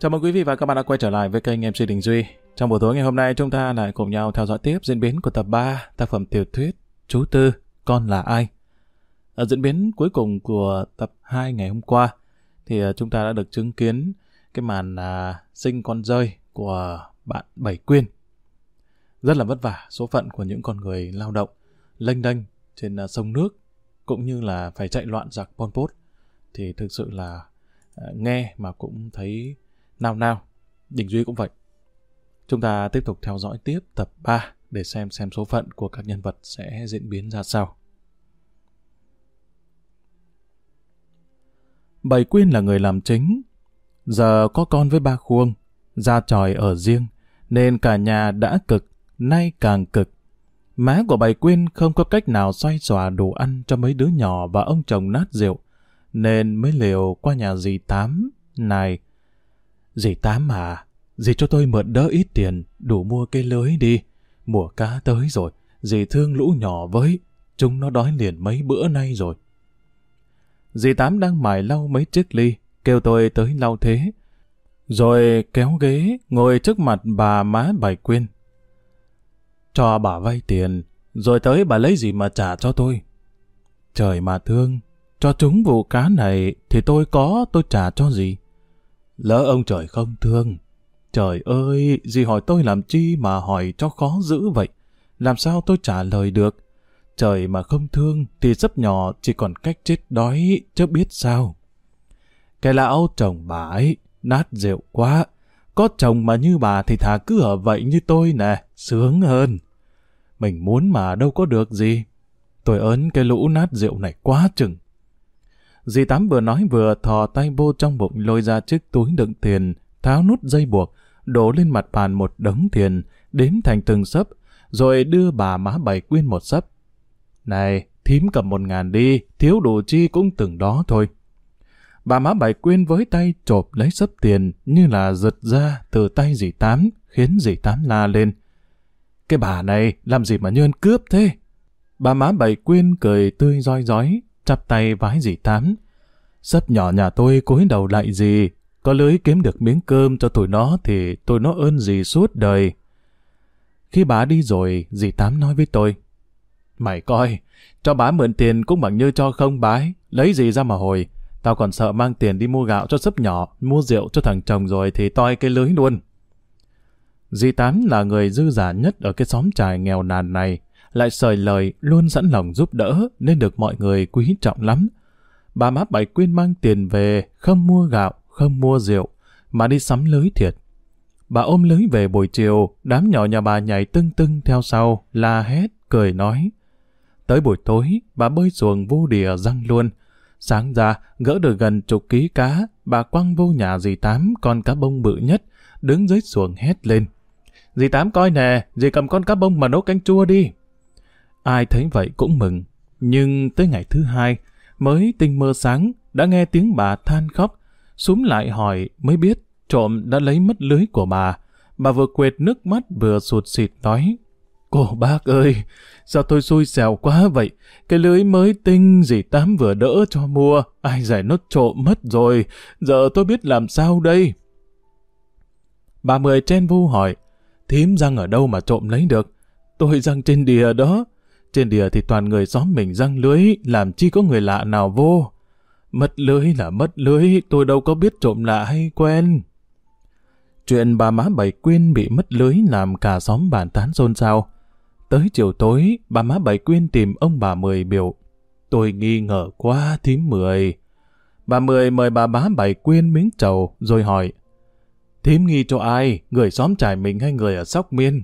Chào mừng quý vị và các bạn đã quay trở lại với kênh MC Đình Duy. Trong buổi tối ngày hôm nay chúng ta lại cùng nhau theo dõi tiếp diễn biến của tập 3 tác phẩm tiểu thuyết Chú Tư, Con là ai? Ở diễn biến cuối cùng của tập 2 ngày hôm qua thì ờ, chúng ta đã được chứng kiến cái màn à, sinh con rơi của bạn Bảy Quyên. Rất là vất vả số phận của những con người lao động lênh đênh trên à, sông nước cũng như là phải chạy loạn giặc Pol Pot thì thực sự là à, nghe mà cũng thấy nào nào. Đình Duy cũng vậy. Chúng ta tiếp tục theo dõi tiếp tập 3 để xem xem số phận của các nhân vật sẽ diễn biến ra sao. Bảy Quyên là người làm chính. Giờ có con với ba khuông, ra tròi ở riêng, nên cả nhà đã cực, nay càng cực. Má của bảy Quyên không có cách nào xoay xòa đồ ăn cho mấy đứa nhỏ và ông chồng nát rượu, nên mới liều qua nhà dì Tám. Này, dì Tám à, dì cho tôi mượn đỡ ít tiền, đủ mua cái lưới đi. Mùa cá tới rồi, dì thương lũ nhỏ với, chúng nó đói liền mấy bữa nay rồi. Dì Tám đang mài lau mấy chiếc ly, kêu tôi tới lau thế. Rồi kéo ghế, ngồi trước mặt bà má bài Quyên. Cho bà vay tiền, rồi tới bà lấy gì mà trả cho tôi. Trời mà thương, cho chúng vụ cá này thì tôi có tôi trả cho gì. Lỡ ông trời không thương. Trời ơi, dì hỏi tôi làm chi mà hỏi cho khó giữ vậy. Làm sao tôi trả lời được. Trời mà không thương thì sắp nhỏ chỉ còn cách chết đói chứ biết sao. Cái lão chồng bà ấy, nát rượu quá. Có chồng mà như bà thì thà cứ ở vậy như tôi nè, sướng hơn. Mình muốn mà đâu có được gì. Tôi ớn cái lũ nát rượu này quá chừng. Dì Tám vừa nói vừa thò tay vô trong bụng lôi ra chiếc túi đựng tiền, tháo nút dây buộc, đổ lên mặt bàn một đống tiền, đếm thành từng sấp, rồi đưa bà má bảy quyên một sấp. Này, thím cầm một ngàn đi, thiếu đủ chi cũng từng đó thôi. Bà má bảy quyên với tay chộp lấy sấp tiền như là giật ra từ tay dì Tám, khiến dì Tám la lên. Cái bà này làm gì mà nhơn cướp thế? Bà má bảy quyên cười tươi roi rói, chắp tay vái dì Tám. Sấp nhỏ nhà tôi cúi đầu lại gì, có lưới kiếm được miếng cơm cho tụi nó thì tụi nó ơn gì suốt đời. Khi bà đi rồi, dì Tám nói với tôi. Mày coi, cho bà mượn tiền cũng bằng như cho không bái, lấy gì ra mà hồi. Tao còn sợ mang tiền đi mua gạo cho sấp nhỏ, mua rượu cho thằng chồng rồi thì toi cái lưới luôn. Dì Tám là người dư giả nhất ở cái xóm trài nghèo nàn này, lại sời lời luôn sẵn lòng giúp đỡ nên được mọi người quý trọng lắm. Bà má Bảy Quyên mang tiền về, không mua gạo, không mua rượu, mà đi sắm lưới thiệt. Bà ôm lưới về buổi chiều, đám nhỏ nhà bà nhảy tưng tưng theo sau, la hét, cười nói. Tới buổi tối, bà bơi xuồng vô đìa răng luôn. Sáng ra, gỡ được gần chục ký cá, bà quăng vô nhà dì Tám con cá bông bự nhất, đứng dưới xuồng hét lên. Dì Tám coi nè, dì cầm con cá bông mà nấu canh chua đi. Ai thấy vậy cũng mừng. Nhưng tới ngày thứ hai, mới tinh mơ sáng, đã nghe tiếng bà than khóc, xuống lại hỏi mới biết trộm đã lấy mất lưới của bà. Bà vừa quệt nước mắt vừa sụt xịt nói, Cô bác ơi, sao tôi xui xẻo quá vậy? Cái lưới mới tinh gì Tám vừa đỡ cho mua, ai giải nốt trộm mất rồi, giờ tôi biết làm sao đây? Bà Mười chen vu hỏi, thím răng ở đâu mà trộm lấy được? Tôi răng trên đìa đó. Trên đìa thì toàn người xóm mình răng lưới, làm chi có người lạ nào vô. Mất lưới là mất lưới, tôi đâu có biết trộm lạ hay quen. Chuyện bà má Bảy Quyên bị mất lưới làm cả xóm bàn tán xôn xao. Tới chiều tối, bà má Bảy Quyên tìm ông bà Mười biểu. Tôi nghi ngờ quá thím Mười. Bà Mười mời bà má Bảy Quyên miếng trầu rồi hỏi. Thím nghi cho ai, người xóm trải mình hay người ở Sóc Miên?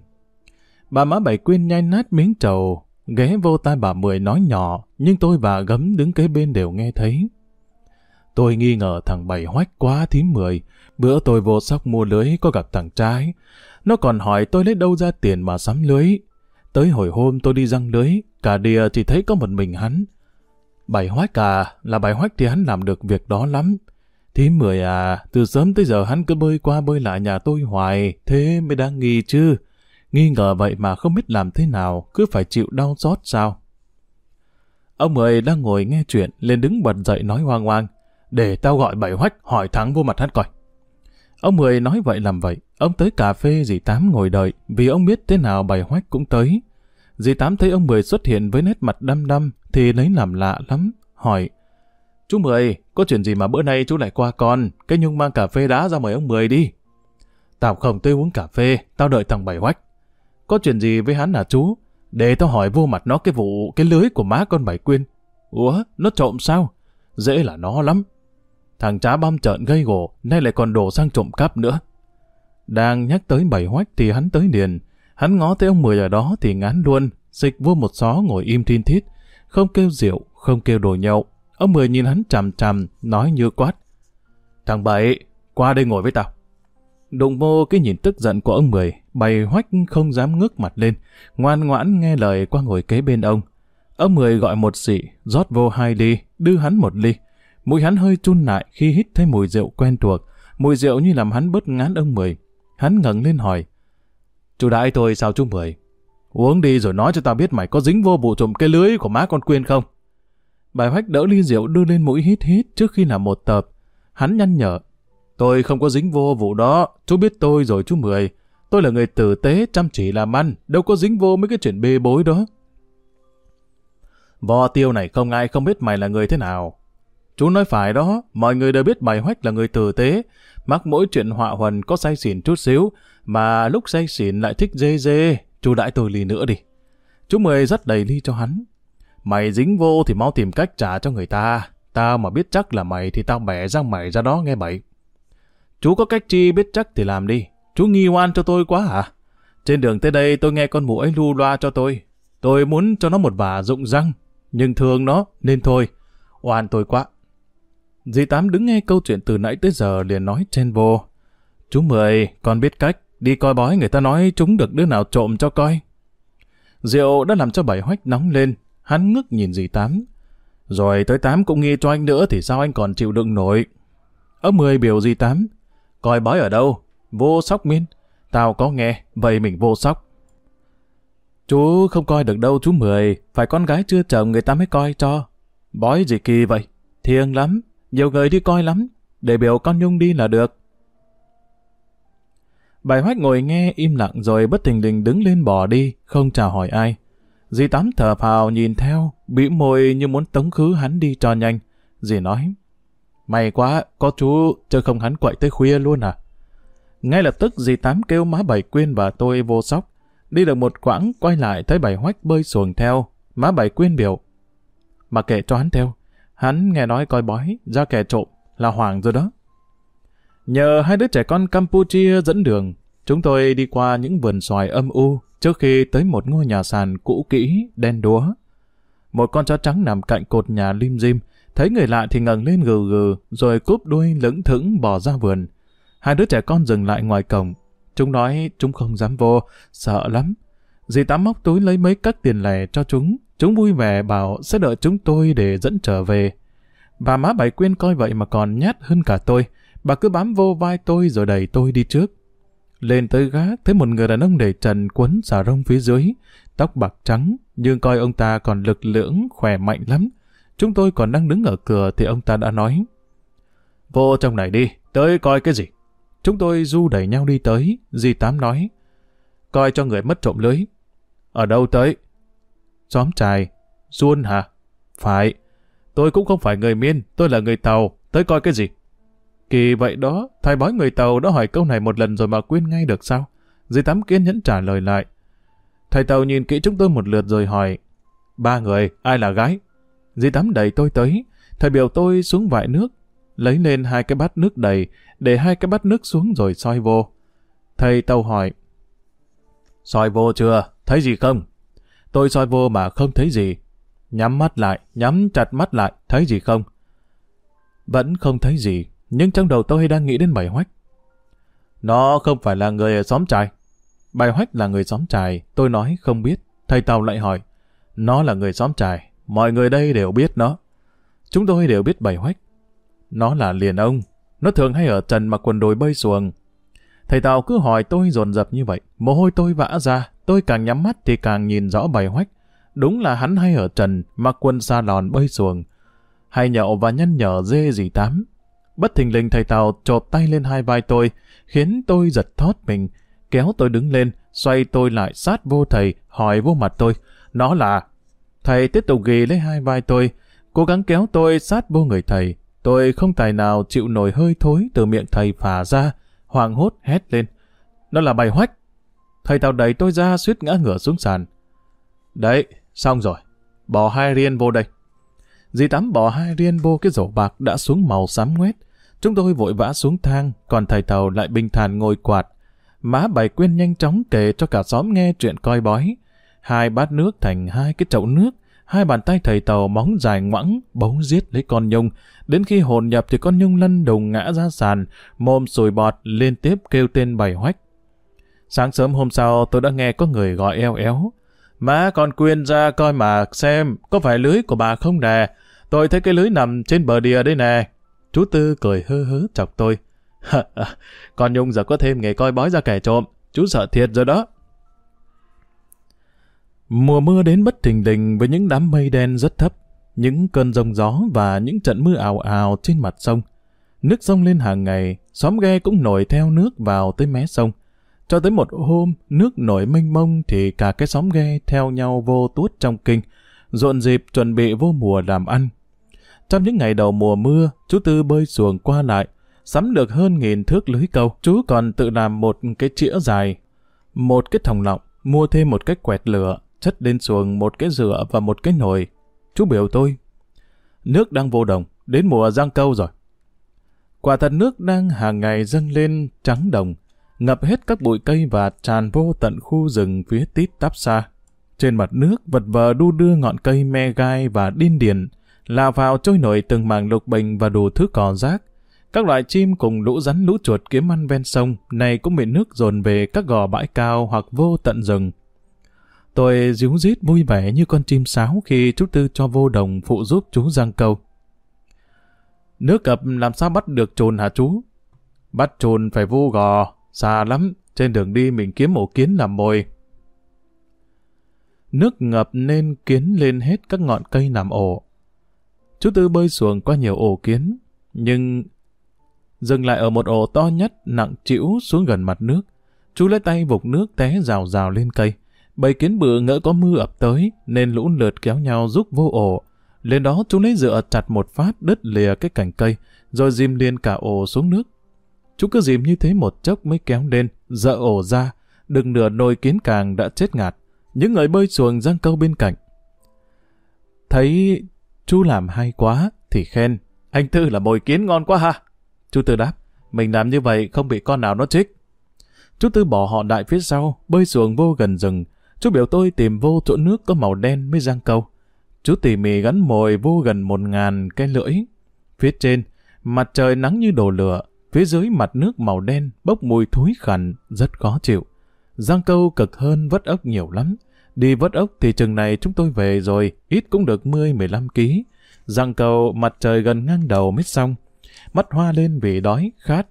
Bà má Bảy Quyên nhanh nát miếng trầu, ghé vô tai bà Mười nói nhỏ, nhưng tôi và gấm đứng kế bên đều nghe thấy. Tôi nghi ngờ thằng Bảy hoách quá thím Mười, Bữa tôi vô sóc mua lưới có gặp thằng trai. Nó còn hỏi tôi lấy đâu ra tiền mà sắm lưới. Tới hồi hôm tôi đi răng lưới, cả đìa chỉ thấy có một mình hắn. Bảy hoách à, là bảy hoách thì hắn làm được việc đó lắm. Thím mười à, từ sớm tới giờ hắn cứ bơi qua bơi lại nhà tôi hoài, thế mới đang nghi chứ. Nghi ngờ vậy mà không biết làm thế nào, cứ phải chịu đau xót sao. Ông Mười đang ngồi nghe chuyện, lên đứng bật dậy nói hoang hoang. Để tao gọi bảy hoách hỏi thắng vô mặt hắn coi. Ông Mười nói vậy làm vậy, ông tới cà phê dì Tám ngồi đợi, vì ông biết thế nào bảy hoách cũng tới. Dì Tám thấy ông Mười xuất hiện với nét mặt đăm đăm, thì lấy làm lạ lắm, hỏi. Chú Mười, có chuyện gì mà bữa nay chú lại qua con, cái Nhung mang cà phê đá ra mời ông Mười đi. Tao không tới uống cà phê, tao đợi thằng Bảy Hoách. Có chuyện gì với hắn hả chú? Để tao hỏi vô mặt nó cái vụ, cái lưới của má con Bảy Quyên. Ủa, nó trộm sao? Dễ là nó lắm. Thằng trá băm trợn gây gổ, nay lại còn đổ sang trộm cắp nữa. Đang nhắc tới Bảy Hoách thì hắn tới liền. Hắn ngó thấy ông Mười ở đó thì ngán luôn, dịch vô một xó ngồi im thiên thít. Không kêu rượu, không kêu đồ nhậu. Ông Mười nhìn hắn chằm chằm, nói như quát. Thằng Bảy, qua đây ngồi với tao. Đụng vô cái nhìn tức giận của ông Mười, bày hoách không dám ngước mặt lên, ngoan ngoãn nghe lời qua ngồi kế bên ông. Ông Mười gọi một xị, rót vô hai ly, đưa hắn một ly. Mũi hắn hơi chun lại khi hít thấy mùi rượu quen thuộc, mùi rượu như làm hắn bớt ngán ông Mười. Hắn ngẩng lên hỏi, Chú đại tôi sao chú Mười? Uống đi rồi nói cho tao biết mày có dính vô vụ trộm cái lưới của má con Quyên không? Bài hoách đỡ ly rượu đưa lên mũi hít hít trước khi làm một tập. Hắn nhăn nhở, Tôi không có dính vô vụ đó, chú biết tôi rồi chú Mười. Tôi là người tử tế, chăm chỉ làm ăn, đâu có dính vô mấy cái chuyện bê bối đó. Vò tiêu này không ai không biết mày là người thế nào. Chú nói phải đó, mọi người đều biết mày hoách là người tử tế, mắc mỗi chuyện họa huần có say xỉn chút xíu, mà lúc say xỉn lại thích dê dê, chú đãi tôi ly nữa đi. Chú Mười rất đầy ly cho hắn. Mày dính vô thì mau tìm cách trả cho người ta. Tao mà biết chắc là mày thì tao bẻ ra mày ra đó nghe bậy. Chú có cách chi biết chắc thì làm đi. Chú nghi oan cho tôi quá hả? Trên đường tới đây tôi nghe con mụ ấy lu loa cho tôi. Tôi muốn cho nó một vả rụng răng. Nhưng thương nó, nên thôi. Oan tôi quá. Dì Tám đứng nghe câu chuyện từ nãy tới giờ liền nói trên vô. Chú Mười, con biết cách. Đi coi bói người ta nói chúng được đứa nào trộm cho coi. Rượu đã làm cho bảy hoách nóng lên. Hắn ngước nhìn dì Tám. Rồi tới Tám cũng nghi cho anh nữa thì sao anh còn chịu đựng nổi. Ông Mười biểu dì Tám. Coi bói ở đâu? Vô sóc miên. Tao có nghe, vậy mình vô sóc. Chú không coi được đâu chú Mười, phải con gái chưa chồng người ta mới coi cho. Bói gì kỳ vậy? Thiêng lắm, nhiều người đi coi lắm, để biểu con Nhung đi là được. Bài hoách ngồi nghe im lặng rồi bất tình lình đứng lên bỏ đi, không chào hỏi ai. Dì Tám thở phào nhìn theo, bĩu môi như muốn tống khứ hắn đi cho nhanh. Dì nói, May quá, có chú, chứ không hắn quậy tới khuya luôn à. Ngay lập tức dì Tám kêu má Bảy Quyên và tôi vô sóc. Đi được một quãng, quay lại thấy Bảy Hoách bơi xuồng theo. Má Bảy Quyên biểu. Mà kệ cho hắn theo. Hắn nghe nói coi bói, ra kẻ trộm, là hoàng rồi đó. Nhờ hai đứa trẻ con Campuchia dẫn đường, chúng tôi đi qua những vườn xoài âm u trước khi tới một ngôi nhà sàn cũ kỹ, đen đúa. Một con chó trắng nằm cạnh cột nhà lim dim, Thấy người lạ thì ngẩng lên gừ gừ, rồi cúp đuôi lững thững bò ra vườn. Hai đứa trẻ con dừng lại ngoài cổng. Chúng nói chúng không dám vô, sợ lắm. Dì Tám móc túi lấy mấy cắt tiền lẻ cho chúng. Chúng vui vẻ bảo sẽ đợi chúng tôi để dẫn trở về. Bà má Bảy Quyên coi vậy mà còn nhát hơn cả tôi. Bà cứ bám vô vai tôi rồi đẩy tôi đi trước. Lên tới gác, thấy một người đàn ông để trần quấn xà rông phía dưới, tóc bạc trắng, nhưng coi ông ta còn lực lưỡng, khỏe mạnh lắm. Chúng tôi còn đang đứng ở cửa thì ông ta đã nói. Vô trong này đi, tới coi cái gì. Chúng tôi du đẩy nhau đi tới, Di Tám nói. Coi cho người mất trộm lưới. Ở đâu tới? Xóm trài. Xuân hả? Phải. Tôi cũng không phải người miên, tôi là người tàu. Tới coi cái gì? Kỳ vậy đó, thầy bói người tàu đã hỏi câu này một lần rồi mà quên ngay được sao? Di Tám kiên nhẫn trả lời lại. Thầy tàu nhìn kỹ chúng tôi một lượt rồi hỏi. Ba người, ai là gái? Di Tám đẩy tôi tới, thầy biểu tôi xuống vại nước, lấy lên hai cái bát nước đầy, để hai cái bát nước xuống rồi soi vô. Thầy tàu hỏi, soi vô chưa, thấy gì không? Tôi soi vô mà không thấy gì. Nhắm mắt lại, nhắm chặt mắt lại, thấy gì không? Vẫn không thấy gì, nhưng trong đầu tôi đang nghĩ đến bảy hoách. Nó không phải là người ở xóm trài. Bài hoách là người xóm trài, tôi nói không biết. Thầy Tàu lại hỏi, nó là người xóm trài, Mọi người đây đều biết nó. Chúng tôi đều biết bày hoách. Nó là liền ông. Nó thường hay ở trần mặc quần đồi bơi xuồng. Thầy Tào cứ hỏi tôi dồn dập như vậy. Mồ hôi tôi vã ra. Tôi càng nhắm mắt thì càng nhìn rõ bài hoách. Đúng là hắn hay ở trần mặc quần xa lòn bơi xuồng. Hay nhậu và nhân nhở dê gì tám. Bất thình lình thầy tào chộp tay lên hai vai tôi, khiến tôi giật thót mình, kéo tôi đứng lên, xoay tôi lại sát vô thầy, hỏi vô mặt tôi. Nó là... Thầy tiếp tục ghi lấy hai vai tôi, cố gắng kéo tôi sát vô người thầy. Tôi không tài nào chịu nổi hơi thối từ miệng thầy phả ra, hoàng hốt hét lên. Nó là bài hoách. Thầy Tàu đẩy tôi ra suýt ngã ngửa xuống sàn. Đấy, xong rồi. Bỏ hai riêng vô đây. Dì tắm bỏ hai riêng vô cái rổ bạc đã xuống màu xám ngoét. Chúng tôi vội vã xuống thang, còn thầy Tàu lại bình thản ngồi quạt. Má bài quyên nhanh chóng kể cho cả xóm nghe chuyện coi bói. Hai bát nước thành hai cái chậu nước, hai bàn tay thầy Tàu móng dài ngoẵng, bấu giết lấy con nhung. Đến khi hồn nhập thì con nhung lăn đùng ngã ra sàn, mồm sùi bọt liên tiếp kêu tên bày hoách. Sáng sớm hôm sau tôi đã nghe có người gọi eo éo. Má con quyên ra coi mà xem, có phải lưới của bà không nè? Tôi thấy cái lưới nằm trên bờ đìa đây nè. Chú Tư cười hơ hớ chọc tôi. con Nhung giờ có thêm nghề coi bói ra kẻ trộm. Chú sợ thiệt rồi đó. Mùa mưa đến bất thình lình với những đám mây đen rất thấp, những cơn rông gió và những trận mưa ào ào trên mặt sông. Nước sông lên hàng ngày, xóm ghe cũng nổi theo nước vào tới mé sông. Cho tới một hôm, nước nổi mênh mông thì cả cái xóm ghe theo nhau vô tuốt trong kinh, rộn dịp chuẩn bị vô mùa làm ăn. Trong những ngày đầu mùa mưa, chú Tư bơi xuồng qua lại, sắm được hơn nghìn thước lưới câu. Chú còn tự làm một cái chĩa dài, một cái thòng lọng, mua thêm một cái quẹt lửa, chất lên xuồng một cái rửa và một cái nồi. Chú biểu tôi, nước đang vô đồng, đến mùa giang câu rồi. Quả thật nước đang hàng ngày dâng lên trắng đồng, ngập hết các bụi cây và tràn vô tận khu rừng phía tít tắp xa. Trên mặt nước vật vờ đu đưa ngọn cây me gai và điên điền, lao vào trôi nổi từng mảng lục bình và đủ thứ cỏ rác. Các loại chim cùng lũ rắn lũ chuột kiếm ăn ven sông này cũng bị nước dồn về các gò bãi cao hoặc vô tận rừng. Tôi díu rít vui vẻ như con chim sáo khi chú Tư cho vô đồng phụ giúp chú giang câu. Nước cập làm sao bắt được trồn hả chú? Bắt trồn phải vô gò, xa lắm, trên đường đi mình kiếm ổ kiến làm mồi. Nước ngập nên kiến lên hết các ngọn cây làm ổ. Chú Tư bơi xuồng qua nhiều ổ kiến, nhưng dừng lại ở một ổ to nhất nặng chịu xuống gần mặt nước. Chú lấy tay vục nước té rào rào lên cây. Bầy kiến bự ngỡ có mưa ập tới nên lũ lượt kéo nhau rút vô ổ. Lên đó chúng lấy dựa chặt một phát đứt lìa cái cành cây rồi dìm liền cả ổ xuống nước. Chú cứ dìm như thế một chốc mới kéo lên, dỡ ổ ra, đừng nửa nồi kiến càng đã chết ngạt. Những người bơi xuồng giăng câu bên cạnh. Thấy chú làm hay quá thì khen, anh Tư là mồi kiến ngon quá ha. Chú Tư đáp, mình làm như vậy không bị con nào nó chích. Chú Tư bỏ họ đại phía sau, bơi xuồng vô gần rừng. Chú biểu tôi tìm vô chỗ nước có màu đen mới giang câu. Chú tỉ mỉ gắn mồi vô gần một ngàn cái lưỡi. Phía trên, mặt trời nắng như đổ lửa, phía dưới mặt nước màu đen bốc mùi thối khẳng, rất khó chịu. Giang câu cực hơn vất ốc nhiều lắm. Đi vớt ốc thì chừng này chúng tôi về rồi, ít cũng được 10-15 ký. Giang cầu mặt trời gần ngang đầu mít xong. Mắt hoa lên vì đói, khát.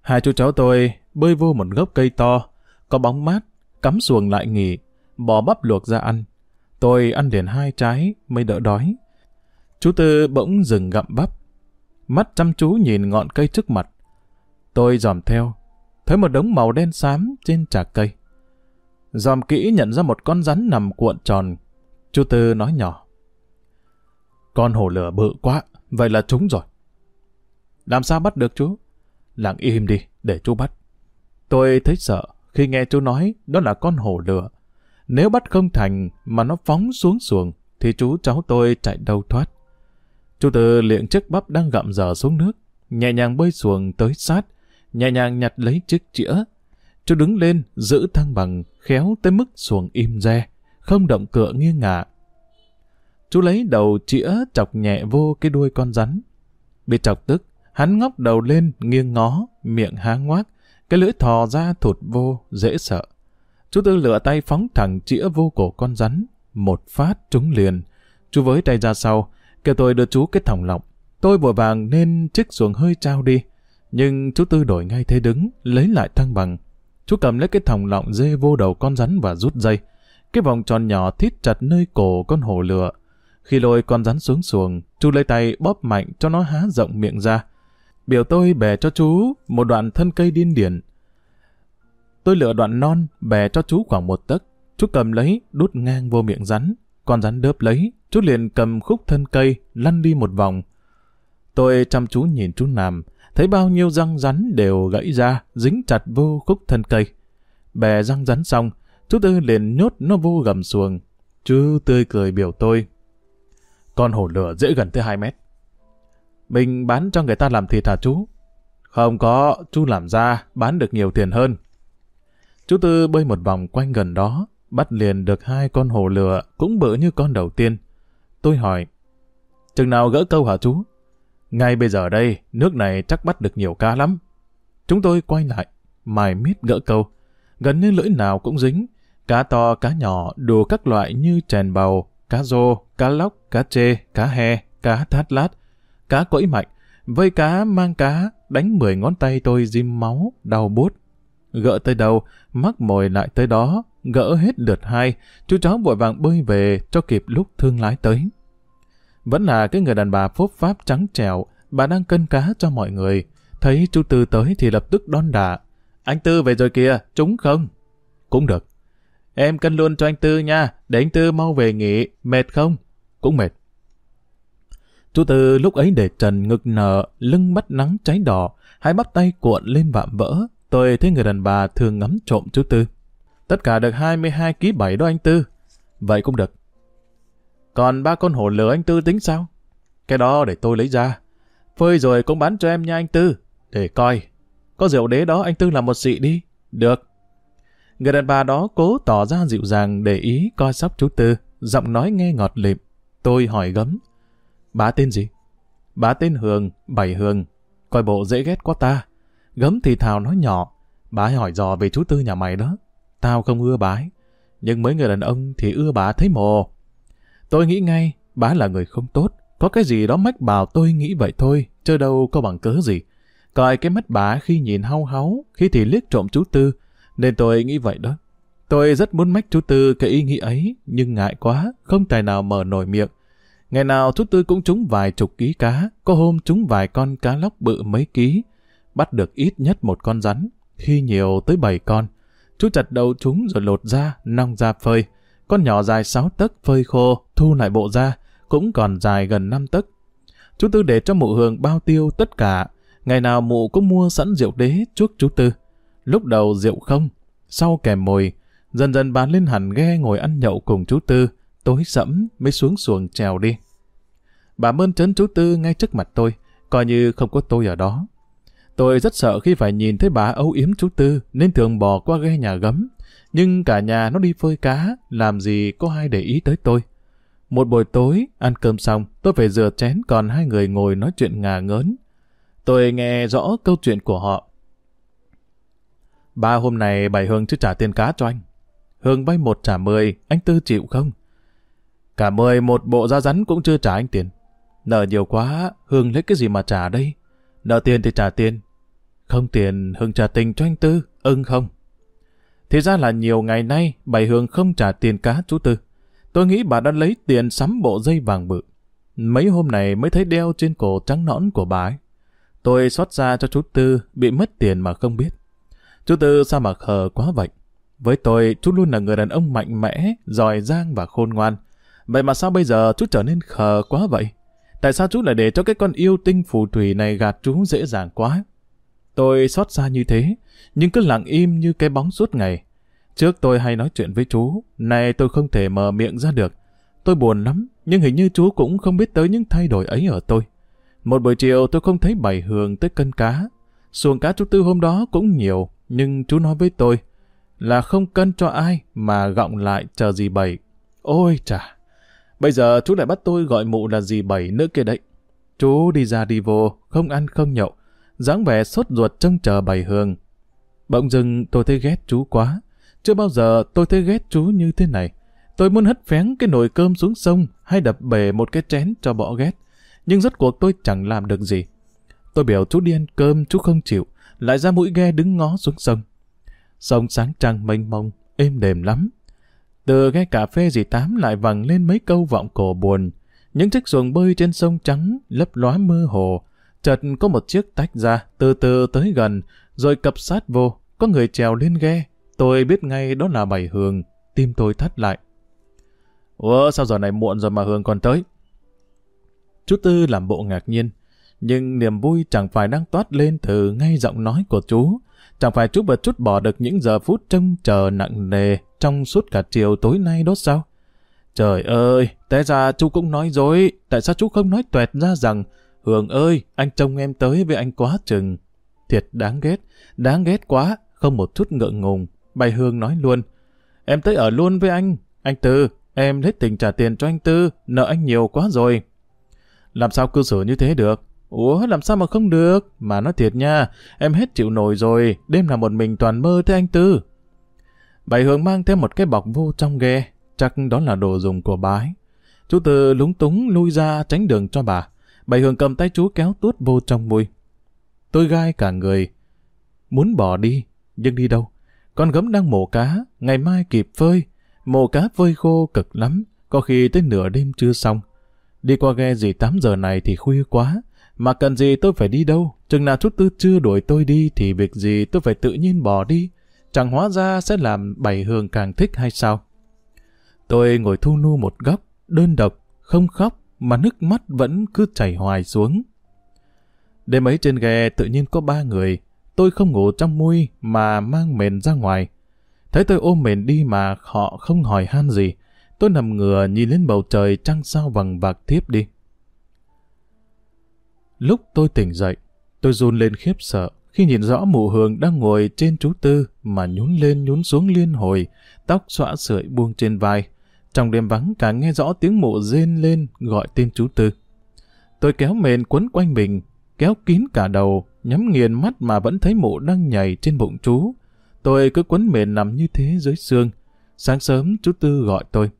Hai chú cháu tôi bơi vô một gốc cây to, có bóng mát, cắm xuồng lại nghỉ, bò bắp luộc ra ăn. Tôi ăn liền hai trái mới đỡ đói. Chú Tư bỗng dừng gặm bắp. Mắt chăm chú nhìn ngọn cây trước mặt. Tôi dòm theo, thấy một đống màu đen xám trên trạc cây. Dòm kỹ nhận ra một con rắn nằm cuộn tròn. Chú Tư nói nhỏ. Con hổ lửa bự quá, vậy là trúng rồi. Làm sao bắt được chú? Lặng im đi, để chú bắt. Tôi thấy sợ khi nghe chú nói đó là con hổ lửa. Nếu bắt không thành mà nó phóng xuống xuồng, thì chú cháu tôi chạy đâu thoát. Chú Tư liệng chiếc bắp đang gặm dở xuống nước, nhẹ nhàng bơi xuồng tới sát, nhẹ nhàng nhặt lấy chiếc chĩa, Chú đứng lên, giữ thăng bằng, khéo tới mức xuồng im re, không động cựa nghiêng ngả. Chú lấy đầu chĩa chọc nhẹ vô cái đuôi con rắn. Bị chọc tức, hắn ngóc đầu lên, nghiêng ngó, miệng há ngoác, cái lưỡi thò ra thụt vô, dễ sợ. Chú Tư lựa tay phóng thẳng chĩa vô cổ con rắn, một phát trúng liền. Chú với tay ra sau, kêu tôi đưa chú cái thòng lọng. Tôi vội vàng nên chiếc xuồng hơi trao đi, nhưng chú Tư đổi ngay thế đứng, lấy lại thăng bằng. Chú cầm lấy cái thòng lọng dê vô đầu con rắn và rút dây. Cái vòng tròn nhỏ thít chặt nơi cổ con hổ lửa. Khi lôi con rắn xuống xuồng, chú lấy tay bóp mạnh cho nó há rộng miệng ra. biểu tôi bè cho chú một đoạn thân cây điên điển. Tôi lựa đoạn non, bè cho chú khoảng một tấc. Chú cầm lấy, đút ngang vô miệng rắn. Con rắn đớp lấy, chú liền cầm khúc thân cây, lăn đi một vòng. Tôi chăm chú nhìn chú làm, thấy bao nhiêu răng rắn đều gãy ra, dính chặt vô khúc thân cây. Bè răng rắn xong, chú Tư liền nhốt nó vô gầm xuồng. Chú tươi cười biểu tôi. Con hổ lửa dễ gần tới 2 mét. Mình bán cho người ta làm thịt hả chú? Không có, chú làm ra, bán được nhiều tiền hơn. Chú Tư bơi một vòng quanh gần đó, bắt liền được hai con hồ lửa cũng bự như con đầu tiên. Tôi hỏi, chừng nào gỡ câu hả chú? Ngay bây giờ đây, nước này chắc bắt được nhiều cá lắm. Chúng tôi quay lại, mài miết gỡ câu. Gần như lưỡi nào cũng dính. Cá to, cá nhỏ, đủ các loại như chèn bầu, cá rô, cá lóc, cá chê, cá he, cá thát lát, cá quẫy mạnh. Vây cá mang cá, đánh mười ngón tay tôi diêm máu, đau bút. Gỡ tới đâu, mắc mồi lại tới đó, gỡ hết lượt hai, chú cháu vội vàng bơi về cho kịp lúc thương lái tới. Vẫn là cái người đàn bà phốp pháp trắng trẻo, bà đang cân cá cho mọi người. Thấy chú Tư tới thì lập tức đón đà. Anh Tư về rồi kìa, trúng không? Cũng được. Em cân luôn cho anh Tư nha, để anh Tư mau về nghỉ, mệt không? Cũng mệt. Chú Tư lúc ấy để trần ngực nở, lưng bắt nắng cháy đỏ, hai bắp tay cuộn lên vạm vỡ. Tôi thấy người đàn bà thường ngắm trộm chú Tư. Tất cả được 22 ký bảy đó anh Tư. Vậy cũng được. Còn ba con hổ lửa anh Tư tính sao? Cái đó để tôi lấy ra. Phơi rồi cũng bán cho em nha anh Tư. Để coi. Có rượu đế đó anh Tư làm một xị đi. Được. Người đàn bà đó cố tỏ ra dịu dàng để ý coi sóc chú Tư. Giọng nói nghe ngọt lịm. Tôi hỏi gấm. Bá tên gì? Bá tên Hường, Bảy Hường. Coi bộ dễ ghét quá ta. Gấm thì thào nói nhỏ. Bá hỏi dò về chú Tư nhà mày đó. Tao không ưa bái. Nhưng mấy người đàn ông thì ưa bá thấy mồ. Tôi nghĩ ngay, bá là người không tốt. Có cái gì đó mách bảo tôi nghĩ vậy thôi, chứ đâu có bằng cớ gì. Coi cái mắt bá khi nhìn hau háu, khi thì liếc trộm chú Tư, nên tôi nghĩ vậy đó. Tôi rất muốn mách chú Tư cái ý nghĩ ấy, nhưng ngại quá, không tài nào mở nổi miệng. Ngày nào chú Tư cũng trúng vài chục ký cá, có hôm trúng vài con cá lóc bự mấy ký. Bắt được ít nhất một con rắn, khi nhiều tới bảy con. Chú chặt đầu chúng rồi lột ra, nong ra phơi. Con nhỏ dài 6 tấc phơi khô, thu lại bộ ra, cũng còn dài gần 5 tấc. Chú Tư để cho mụ Hường bao tiêu tất cả. Ngày nào mụ cũng mua sẵn rượu đế chuốc chú Tư. Lúc đầu rượu không, sau kèm mồi. Dần dần bán lên hẳn ghe ngồi ăn nhậu cùng chú Tư. Tối sẫm mới xuống xuồng trèo đi. Bà mơn trấn chú Tư ngay trước mặt tôi, coi như không có tôi ở đó. Tôi rất sợ khi phải nhìn thấy bà âu yếm chú Tư nên thường bỏ qua ghe nhà gấm. Nhưng cả nhà nó đi phơi cá, làm gì có ai để ý tới tôi. Một buổi tối, ăn cơm xong, tôi phải rửa chén còn hai người ngồi nói chuyện ngà ngớn. Tôi nghe rõ câu chuyện của họ. Ba hôm nay bảy Hương chưa trả tiền cá cho anh. Hương vay một trả mười, anh Tư chịu không? Cả mười một bộ da rắn cũng chưa trả anh tiền. Nợ nhiều quá, Hương lấy cái gì mà trả đây? Nợ tiền thì trả tiền. Không tiền, Hương trả tình cho anh Tư, ưng không? Thì ra là nhiều ngày nay, bảy Hương không trả tiền cá chú Tư. Tôi nghĩ bà đã lấy tiền sắm bộ dây vàng bự. Mấy hôm này mới thấy đeo trên cổ trắng nõn của bà ấy. Tôi xót ra cho chú Tư bị mất tiền mà không biết. Chú Tư sao mà khờ quá vậy? Với tôi, chú luôn là người đàn ông mạnh mẽ, giỏi giang và khôn ngoan. Vậy mà sao bây giờ chú trở nên khờ quá vậy? Tại sao chú lại để cho cái con yêu tinh phù thủy này gạt chú dễ dàng quá? Tôi xót xa như thế, nhưng cứ lặng im như cái bóng suốt ngày. Trước tôi hay nói chuyện với chú, nay tôi không thể mở miệng ra được. Tôi buồn lắm, nhưng hình như chú cũng không biết tới những thay đổi ấy ở tôi. Một buổi chiều tôi không thấy bảy hường tới cân cá. Xuồng cá chú Tư hôm đó cũng nhiều, nhưng chú nói với tôi là không cân cho ai mà gọng lại chờ gì bảy. Ôi chà! Bây giờ chú lại bắt tôi gọi mụ là gì bảy nữa kia đấy. Chú đi ra đi vô, không ăn không nhậu, dáng vẻ sốt ruột trông chờ bày hương Bỗng dưng tôi thấy ghét chú quá. Chưa bao giờ tôi thấy ghét chú như thế này. Tôi muốn hất phén cái nồi cơm xuống sông hay đập bể một cái chén cho bỏ ghét. Nhưng rốt cuộc tôi chẳng làm được gì. Tôi biểu chú đi ăn cơm, chú không chịu. Lại ra mũi ghe đứng ngó xuống sông. Sông sáng trăng mênh mông, êm đềm lắm. Từ ghe cà phê dì tám lại vẳng lên mấy câu vọng cổ buồn. Những chiếc xuồng bơi trên sông trắng, lấp lóa mơ hồ. Chợt có một chiếc tách ra, từ từ tới gần, rồi cập sát vô, có người trèo lên ghe. Tôi biết ngay đó là bảy Hường, tim tôi thắt lại. Ủa, sao giờ này muộn rồi mà Hường còn tới? Chú Tư làm bộ ngạc nhiên, nhưng niềm vui chẳng phải đang toát lên từ ngay giọng nói của chú. Chẳng phải chú bật chút bỏ được những giờ phút trông chờ nặng nề trong suốt cả chiều tối nay đó sao? Trời ơi, té ra chú cũng nói dối, tại sao chú không nói tuẹt ra rằng Hường ơi, anh trông em tới với anh quá chừng. Thiệt đáng ghét, đáng ghét quá, không một chút ngượng ngùng. Bài Hương nói luôn, em tới ở luôn với anh. Anh Tư, em hết tình trả tiền cho anh Tư, nợ anh nhiều quá rồi. Làm sao cư xử như thế được? Ủa, làm sao mà không được? Mà nói thiệt nha, em hết chịu nổi rồi, đêm là một mình toàn mơ tới anh Tư. Bài Hương mang thêm một cái bọc vô trong ghe, chắc đó là đồ dùng của bái. Chú Tư lúng túng lui ra tránh đường cho bà. Bảy Hương cầm tay chú kéo tuốt vô trong mùi. Tôi gai cả người. Muốn bỏ đi, nhưng đi đâu? Con gấm đang mổ cá, ngày mai kịp phơi. Mổ cá phơi khô cực lắm, có khi tới nửa đêm chưa xong. Đi qua ghe gì 8 giờ này thì khuya quá, mà cần gì tôi phải đi đâu, chừng nào chút tư chưa đuổi tôi đi thì việc gì tôi phải tự nhiên bỏ đi, chẳng hóa ra sẽ làm bảy hương càng thích hay sao. Tôi ngồi thu nu một góc, đơn độc, không khóc, mà nước mắt vẫn cứ chảy hoài xuống. Đêm ấy trên ghe tự nhiên có ba người, tôi không ngủ trong mui mà mang mền ra ngoài. Thấy tôi ôm mền đi mà họ không hỏi han gì, tôi nằm ngửa nhìn lên bầu trời trăng sao vằng vạc tiếp đi. Lúc tôi tỉnh dậy, tôi run lên khiếp sợ khi nhìn rõ mụ hường đang ngồi trên chú Tư mà nhún lên nhún xuống liên hồi, tóc xõa sợi buông trên vai. Trong đêm vắng cả nghe rõ tiếng mụ rên lên gọi tên chú Tư. Tôi kéo mền quấn quanh mình, kéo kín cả đầu, nhắm nghiền mắt mà vẫn thấy mụ đang nhảy trên bụng chú. Tôi cứ quấn mền nằm như thế dưới xương. Sáng sớm chú Tư gọi tôi.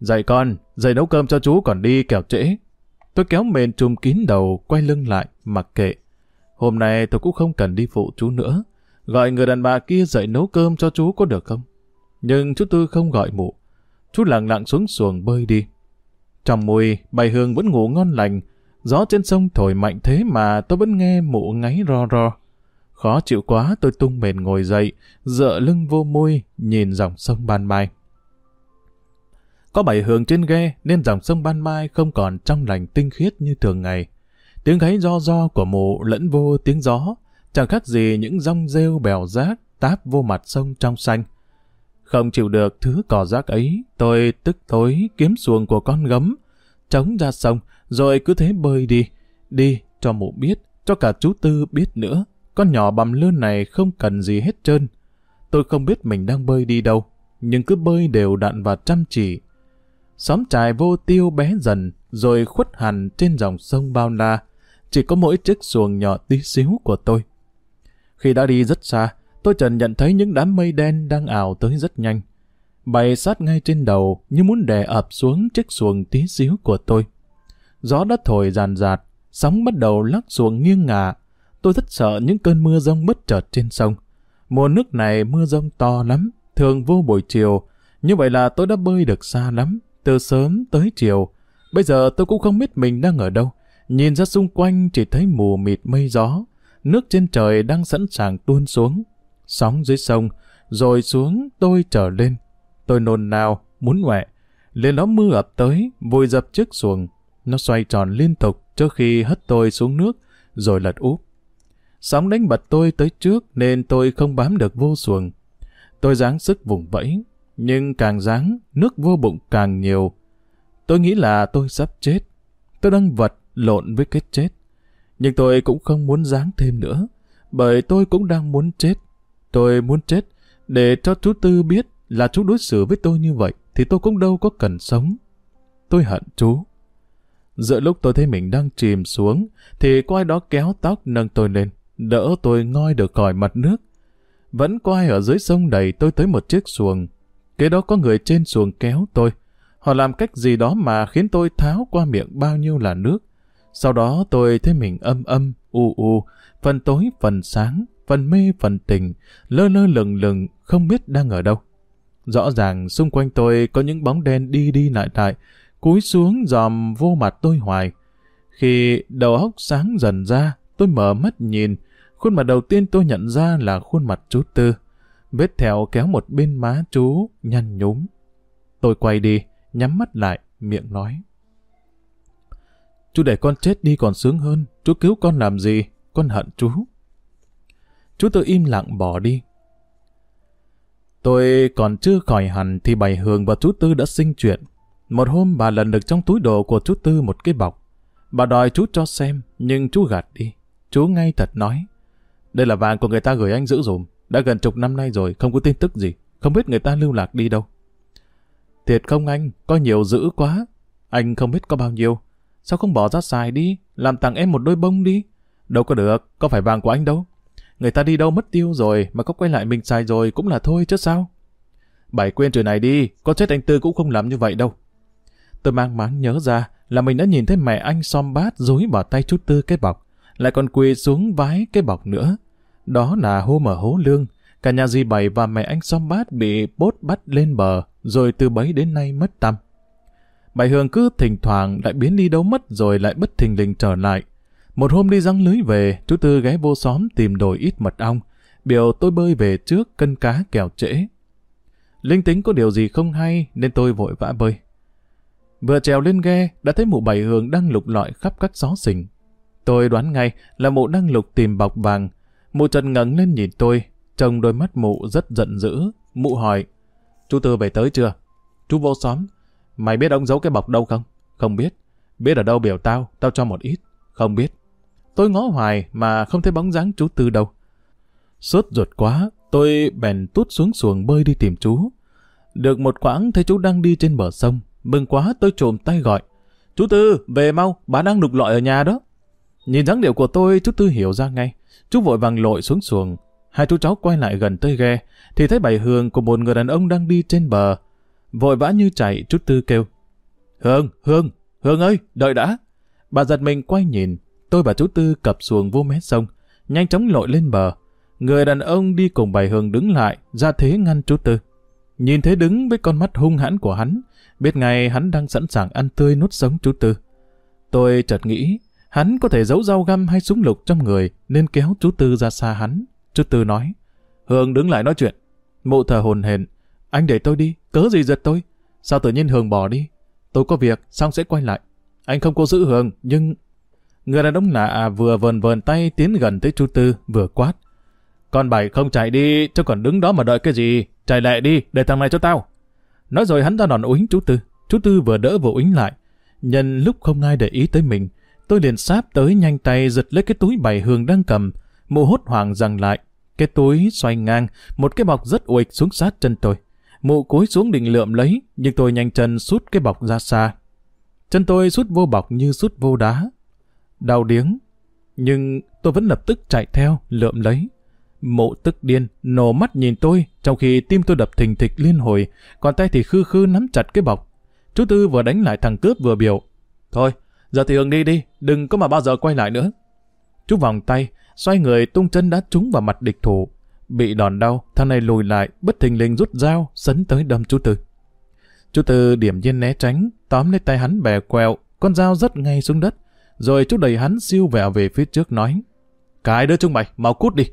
Dậy con, dậy nấu cơm cho chú còn đi kẻo trễ. Tôi kéo mền trùm kín đầu, quay lưng lại, mặc kệ. Hôm nay tôi cũng không cần đi phụ chú nữa. Gọi người đàn bà kia dậy nấu cơm cho chú có được không? Nhưng chú Tư không gọi mụ. Chú lặng lặng xuống xuồng bơi đi. Trong mùi, bài hương vẫn ngủ ngon lành. Gió trên sông thổi mạnh thế mà tôi vẫn nghe mụ ngáy ro ro. Khó chịu quá tôi tung mền ngồi dậy, dựa lưng vô môi, nhìn dòng sông ban mai. Có bảy hương trên ghe nên dòng sông ban mai không còn trong lành tinh khiết như thường ngày. Tiếng gáy do do của mụ lẫn vô tiếng gió, chẳng khác gì những rong rêu bèo rác táp vô mặt sông trong xanh. Không chịu được thứ cỏ rác ấy, tôi tức tối kiếm xuồng của con gấm, trống ra sông, rồi cứ thế bơi đi. Đi, cho mụ biết, cho cả chú Tư biết nữa. Con nhỏ bầm lươn này không cần gì hết trơn. Tôi không biết mình đang bơi đi đâu, nhưng cứ bơi đều đặn và chăm chỉ. Xóm trài vô tiêu bé dần, rồi khuất hẳn trên dòng sông bao la. Chỉ có mỗi chiếc xuồng nhỏ tí xíu của tôi. Khi đã đi rất xa, tôi trần nhận thấy những đám mây đen đang ảo tới rất nhanh. Bay sát ngay trên đầu như muốn đè ập xuống chiếc xuồng tí xíu của tôi. Gió đã thổi ràn rạt, sóng bắt đầu lắc xuồng nghiêng ngả. Tôi rất sợ những cơn mưa rông bất chợt trên sông. Mùa nước này mưa rông to lắm, thường vô buổi chiều. Như vậy là tôi đã bơi được xa lắm, từ sớm tới chiều. Bây giờ tôi cũng không biết mình đang ở đâu. Nhìn ra xung quanh chỉ thấy mù mịt mây gió. Nước trên trời đang sẵn sàng tuôn xuống. Sóng dưới sông, rồi xuống tôi trở lên. Tôi nôn nao, muốn ngoẹ. Lên đó mưa ập tới, vùi dập chiếc xuồng. Nó xoay tròn liên tục trước khi hất tôi xuống nước, rồi lật úp. Sóng đánh bật tôi tới trước nên tôi không bám được vô xuồng. Tôi dáng sức vùng vẫy, nhưng càng dáng, nước vô bụng càng nhiều. Tôi nghĩ là tôi sắp chết. Tôi đang vật lộn với cái chết. Nhưng tôi cũng không muốn dáng thêm nữa, bởi tôi cũng đang muốn chết. Tôi muốn chết để cho chú Tư biết là chú đối xử với tôi như vậy thì tôi cũng đâu có cần sống. Tôi hận chú. Giữa lúc tôi thấy mình đang chìm xuống thì có ai đó kéo tóc nâng tôi lên, đỡ tôi ngoi được khỏi mặt nước. Vẫn có ai ở dưới sông đẩy tôi tới một chiếc xuồng. Kế đó có người trên xuồng kéo tôi. Họ làm cách gì đó mà khiến tôi tháo qua miệng bao nhiêu là nước. Sau đó tôi thấy mình âm âm, u u, phần tối phần sáng, phần mê phần tình, lơ lơ lừng lừng, không biết đang ở đâu. Rõ ràng xung quanh tôi có những bóng đen đi đi lại lại, cúi xuống dòm vô mặt tôi hoài. Khi đầu óc sáng dần ra, tôi mở mắt nhìn. Khuôn mặt đầu tiên tôi nhận ra là khuôn mặt chú Tư. Vết thẹo kéo một bên má chú, nhăn nhúm. Tôi quay đi, nhắm mắt lại, miệng nói. Chú để con chết đi còn sướng hơn, chú cứu con làm gì, con hận chú. Chú Tư im lặng bỏ đi. Tôi còn chưa khỏi hẳn thì bày hường và chú Tư đã sinh chuyện. Một hôm bà lần được trong túi đồ của chú Tư một cái bọc. Bà đòi chú cho xem, nhưng chú gạt đi. Chú ngay thật nói. Đây là vàng của người ta gửi anh giữ dùm. Đã gần chục năm nay rồi, không có tin tức gì. Không biết người ta lưu lạc đi đâu. Thiệt không anh, có nhiều dữ quá. Anh không biết có bao nhiêu. Sao không bỏ ra xài đi, làm tặng em một đôi bông đi. Đâu có được, có phải vàng của anh đâu. Người ta đi đâu mất tiêu rồi, mà có quay lại mình xài rồi cũng là thôi chứ sao. Bảy quên chuyện này đi, có chết anh Tư cũng không làm như vậy đâu. Tôi mang máng nhớ ra là mình đã nhìn thấy mẹ anh xom bát dối vào tay chút Tư cái bọc, lại còn quỳ xuống vái cái bọc nữa. Đó là hôm ở hố lương, cả nhà dì bảy và mẹ anh xom bát bị bốt bắt lên bờ, rồi từ bấy đến nay mất tâm. Bảy hương cứ thỉnh thoảng lại biến đi đâu mất rồi lại bất thình lình trở lại. Một hôm đi răng lưới về, chú Tư ghé vô xóm tìm đổi ít mật ong, biểu tôi bơi về trước cân cá kèo trễ. Linh tính có điều gì không hay nên tôi vội vã bơi. Vừa trèo lên ghe, đã thấy mụ bảy hường đang lục lọi khắp các xó xình. Tôi đoán ngay là mụ đang lục tìm bọc vàng. Mụ trần ngẩng lên nhìn tôi, trông đôi mắt mụ rất giận dữ. Mụ hỏi, chú Tư về tới chưa? Chú vô xóm, mày biết ông giấu cái bọc đâu không? Không biết. Biết ở đâu biểu tao, tao cho một ít. Không biết. Tôi ngó hoài mà không thấy bóng dáng chú Tư đâu. Sốt ruột quá, tôi bèn tút xuống xuồng bơi đi tìm chú. Được một quãng thấy chú đang đi trên bờ sông, mừng quá tôi trồm tay gọi. Chú Tư, về mau, bà đang đục lọi ở nhà đó. Nhìn dáng điệu của tôi, chú Tư hiểu ra ngay. Chú vội vàng lội xuống xuồng. Hai chú cháu quay lại gần tới ghe, thì thấy bảy Hương của một người đàn ông đang đi trên bờ. Vội vã như chạy, chú Tư kêu. Hương, Hương, Hương ơi, đợi đã. Bà giật mình quay nhìn, tôi và chú Tư cập xuồng vô mé sông, nhanh chóng lội lên bờ. Người đàn ông đi cùng bài Hương đứng lại, ra thế ngăn chú Tư. Nhìn thấy đứng với con mắt hung hãn của hắn, biết ngay hắn đang sẵn sàng ăn tươi nuốt sống chú Tư. Tôi chợt nghĩ, hắn có thể giấu dao găm hay súng lục trong người nên kéo chú Tư ra xa hắn. Chú Tư nói, Hương đứng lại nói chuyện. Mụ thờ hồn hển, anh để tôi đi, cớ gì giật tôi? Sao tự nhiên Hương bỏ đi? Tôi có việc, xong sẽ quay lại. Anh không có giữ Hương, nhưng... Người đàn ông lạ vừa vờn vờn tay tiến gần tới chú Tư, vừa quát. Con bảy không chạy đi, chứ còn đứng đó mà đợi cái gì? Chạy lại đi, để thằng này cho tao. Nói rồi hắn ta đòn uýnh chú Tư. Chú Tư vừa đỡ vừa uýnh lại. Nhân lúc không ai để ý tới mình, tôi liền sáp tới nhanh tay giật lấy cái túi bảy hương đang cầm. Mụ hốt hoảng rằng lại. Cái túi xoay ngang, một cái bọc rất uịch xuống sát chân tôi. Mụ cúi xuống định lượm lấy, nhưng tôi nhanh chân sút cái bọc ra xa. Chân tôi sút vô bọc như sút vô đá. Đau điếng. Nhưng tôi vẫn lập tức chạy theo, lượm lấy. Mộ tức điên, nổ mắt nhìn tôi, trong khi tim tôi đập thình thịch liên hồi, còn tay thì khư khư nắm chặt cái bọc. Chú Tư vừa đánh lại thằng cướp vừa biểu. Thôi, giờ thì Hường đi đi, đừng có mà bao giờ quay lại nữa. Chú vòng tay, xoay người tung chân đá trúng vào mặt địch thủ. Bị đòn đau, thằng này lùi lại, bất thình lình rút dao, sấn tới đâm chú Tư. Chú Tư điểm nhiên né tránh, tóm lấy tay hắn bè quẹo, con dao rất ngay xuống đất. Rồi chú đẩy hắn siêu vẹo về phía trước nói. Cái đứa chúng mày, mau cút đi.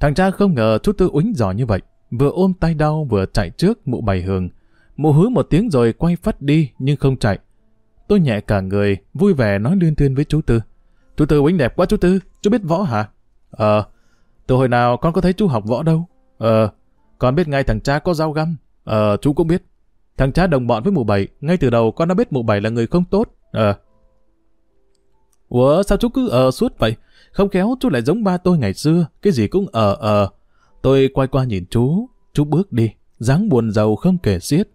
Thằng cha không ngờ chú Tư uýnh giỏi như vậy, vừa ôm tay đau vừa chạy trước mụ bày hường. Mụ hứ một tiếng rồi quay phát đi nhưng không chạy. Tôi nhẹ cả người, vui vẻ nói liên thuyên với chú Tư. Chú Tư uýnh đẹp quá chú Tư, chú biết võ hả? Ờ, từ hồi nào con có thấy chú học võ đâu? Ờ, con biết ngay thằng cha có dao găm. Ờ, chú cũng biết. Thằng cha đồng bọn với mụ bảy, ngay từ đầu con đã biết mụ bảy là người không tốt. Ờ. Ủa, sao chú cứ ờ suốt vậy? Không khéo chú lại giống ba tôi ngày xưa, cái gì cũng ờ ờ. Tôi quay qua nhìn chú, chú bước đi, dáng buồn giàu không kể xiết.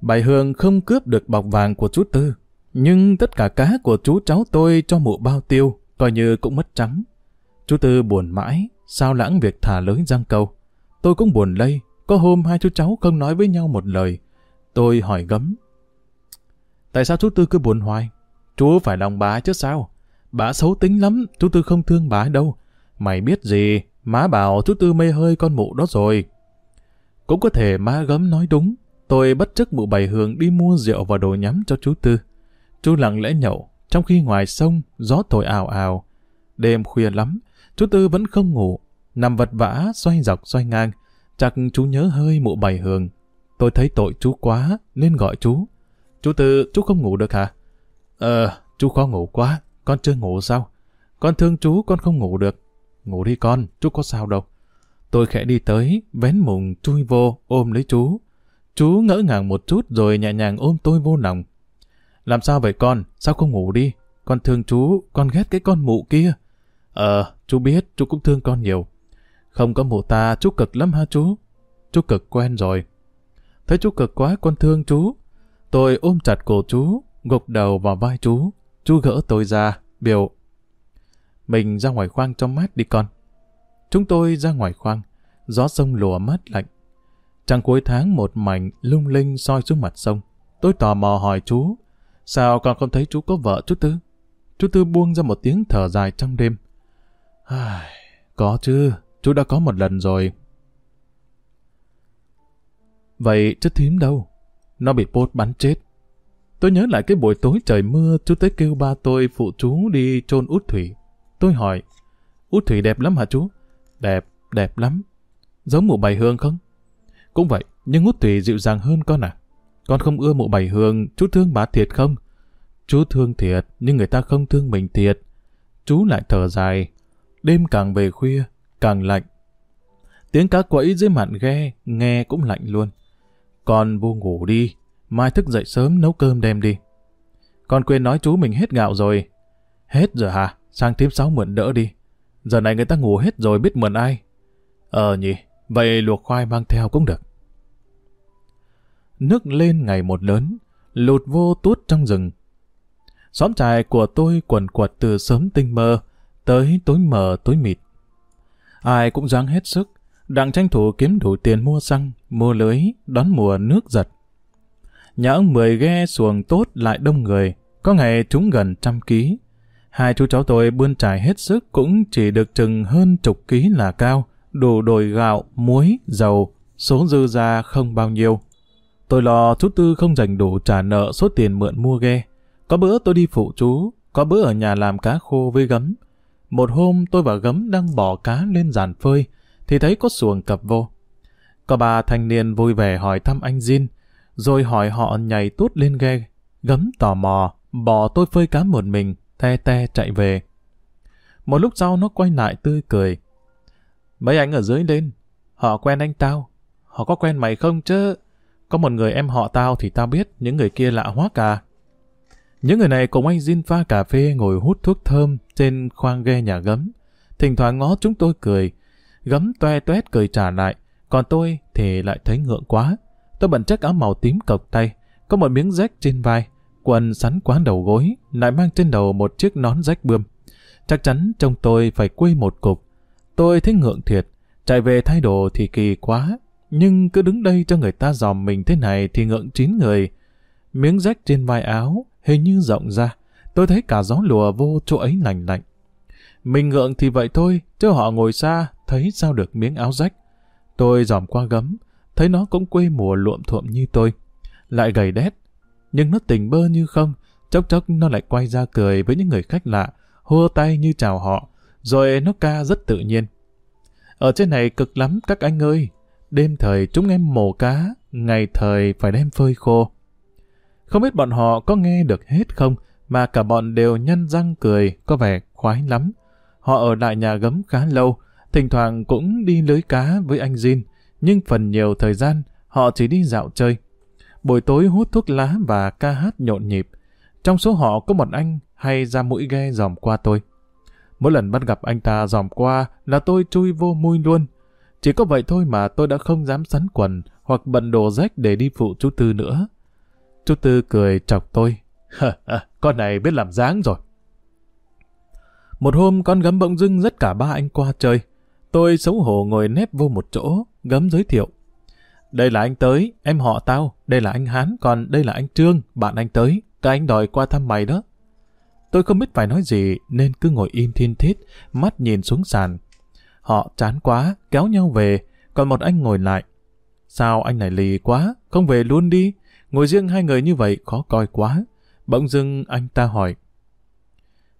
Bài Hương không cướp được bọc vàng của chú Tư, nhưng tất cả cá của chú cháu tôi cho mụ bao tiêu, coi như cũng mất trắng. Chú Tư buồn mãi, sao lãng việc thả lưới giang câu. Tôi cũng buồn lây, có hôm hai chú cháu không nói với nhau một lời. Tôi hỏi gấm. Tại sao chú Tư cứ buồn hoài? Chú phải lòng bà chứ sao? Bà xấu tính lắm, chú Tư không thương bà đâu. Mày biết gì, má bảo chú Tư mê hơi con mụ đó rồi. Cũng có thể má gấm nói đúng. Tôi bất chấp mụ bày hường đi mua rượu và đồ nhắm cho chú Tư. Chú lặng lẽ nhậu, trong khi ngoài sông, gió thổi ào ào. Đêm khuya lắm, chú Tư vẫn không ngủ, nằm vật vã, xoay dọc xoay ngang. Chắc chú nhớ hơi mụ bày hường. Tôi thấy tội chú quá, nên gọi chú. Chú Tư, chú không ngủ được hả? Ờ, chú khó ngủ quá, con chưa ngủ sao? Con thương chú, con không ngủ được. Ngủ đi con, chú có sao đâu. Tôi khẽ đi tới, vén mùng, chui vô, ôm lấy chú. Chú ngỡ ngàng một chút rồi nhẹ nhàng ôm tôi vô lòng. Làm sao vậy con? Sao không ngủ đi? Con thương chú, con ghét cái con mụ kia. Ờ, chú biết, chú cũng thương con nhiều. Không có mụ ta, chú cực lắm ha chú? Chú cực quen rồi. Thấy chú cực quá, con thương chú. Tôi ôm chặt cổ chú, gục đầu vào vai chú. Chú gỡ tôi ra, biểu. Mình ra ngoài khoang cho mát đi con. Chúng tôi ra ngoài khoang, gió sông lùa mát lạnh. Trăng cuối tháng một mảnh lung linh soi xuống mặt sông. Tôi tò mò hỏi chú, sao con không thấy chú có vợ chú Tư? Chú Tư buông ra một tiếng thở dài trong đêm. Ai, có chứ, chú đã có một lần rồi. Vậy chất thím đâu? Nó bị bốt bắn chết. Tôi nhớ lại cái buổi tối trời mưa, chú tới kêu ba tôi phụ chú đi chôn út thủy. Tôi hỏi, út thủy đẹp lắm hả chú? Đẹp, đẹp lắm. Giống mụ bày hương không? Cũng vậy, nhưng út thủy dịu dàng hơn con à? Con không ưa mụ bày hương, chú thương bà thiệt không? Chú thương thiệt, nhưng người ta không thương mình thiệt. Chú lại thở dài. Đêm càng về khuya, càng lạnh. Tiếng cá quẫy dưới mạn ghe, nghe cũng lạnh luôn. Con vô ngủ đi, mai thức dậy sớm nấu cơm đem đi. Con quên nói chú mình hết gạo rồi. Hết giờ hả? Sang thím sáu mượn đỡ đi. Giờ này người ta ngủ hết rồi biết mượn ai. Ờ nhỉ, vậy luộc khoai mang theo cũng được. Nước lên ngày một lớn, lụt vô tuốt trong rừng. Xóm trại của tôi quần quật từ sớm tinh mơ, tới tối mờ tối mịt. Ai cũng dáng hết sức, đang tranh thủ kiếm đủ tiền mua xăng, mua lưới, đón mùa nước giật. Nhà ông Mười ghe xuồng tốt lại đông người, có ngày chúng gần trăm ký. Hai chú cháu tôi bươn trải hết sức cũng chỉ được chừng hơn chục ký là cao, đủ đồi gạo, muối, dầu, số dư ra không bao nhiêu. Tôi lo chú Tư không dành đủ trả nợ số tiền mượn mua ghe. Có bữa tôi đi phụ chú, có bữa ở nhà làm cá khô với gấm. Một hôm tôi và gấm đang bỏ cá lên giàn phơi, thì thấy có xuồng cập vô. Có bà thanh niên vui vẻ hỏi thăm anh Jin, rồi hỏi họ nhảy tút lên ghe. Gấm tò mò, bỏ tôi phơi cá một mình, te te chạy về. Một lúc sau nó quay lại tươi cười. Mấy anh ở dưới lên, họ quen anh tao. Họ có quen mày không chứ? Có một người em họ tao thì tao biết, những người kia lạ hóa cả. Những người này cùng anh Jin pha cà phê ngồi hút thuốc thơm trên khoang ghe nhà gấm. Thỉnh thoảng ngó chúng tôi cười. Gấm toe toét cười trả lại, còn tôi thì lại thấy ngượng quá. Tôi bận chiếc áo màu tím cộc tay, có một miếng rách trên vai, quần sắn quá đầu gối, lại mang trên đầu một chiếc nón rách bươm. Chắc chắn trông tôi phải quây một cục. Tôi thấy ngượng thiệt, chạy về thay đồ thì kỳ quá, nhưng cứ đứng đây cho người ta dòm mình thế này thì ngượng chín người. Miếng rách trên vai áo hình như rộng ra, tôi thấy cả gió lùa vô chỗ ấy lành lạnh. Mình ngượng thì vậy thôi, chứ họ ngồi xa, thấy sao được miếng áo rách. Tôi dòm qua gấm, thấy nó cũng quê mùa luộm thuộm như tôi. Lại gầy đét, nhưng nó tình bơ như không, chốc chốc nó lại quay ra cười với những người khách lạ, hô tay như chào họ, rồi nó ca rất tự nhiên. Ở trên này cực lắm các anh ơi, đêm thời chúng em mổ cá, ngày thời phải đem phơi khô. Không biết bọn họ có nghe được hết không, mà cả bọn đều nhăn răng cười, có vẻ khoái lắm. Họ ở lại nhà gấm khá lâu, thỉnh thoảng cũng đi lưới cá với anh Jin, nhưng phần nhiều thời gian họ chỉ đi dạo chơi. Buổi tối hút thuốc lá và ca hát nhộn nhịp. Trong số họ có một anh hay ra mũi ghe dòm qua tôi. Mỗi lần bắt gặp anh ta dòm qua là tôi chui vô mui luôn. Chỉ có vậy thôi mà tôi đã không dám sắn quần hoặc bận đồ rách để đi phụ chú Tư nữa. Chú Tư cười chọc tôi. con này biết làm dáng rồi. Một hôm con gấm bỗng dưng rất cả ba anh qua chơi. Tôi xấu hổ ngồi nép vô một chỗ, gấm giới thiệu. Đây là anh tới, em họ tao, đây là anh Hán, còn đây là anh Trương, bạn anh tới, cái anh đòi qua thăm mày đó. Tôi không biết phải nói gì nên cứ ngồi im thiên thiết, mắt nhìn xuống sàn. Họ chán quá, kéo nhau về, còn một anh ngồi lại. Sao anh này lì quá, không về luôn đi, ngồi riêng hai người như vậy khó coi quá. Bỗng dưng anh ta hỏi.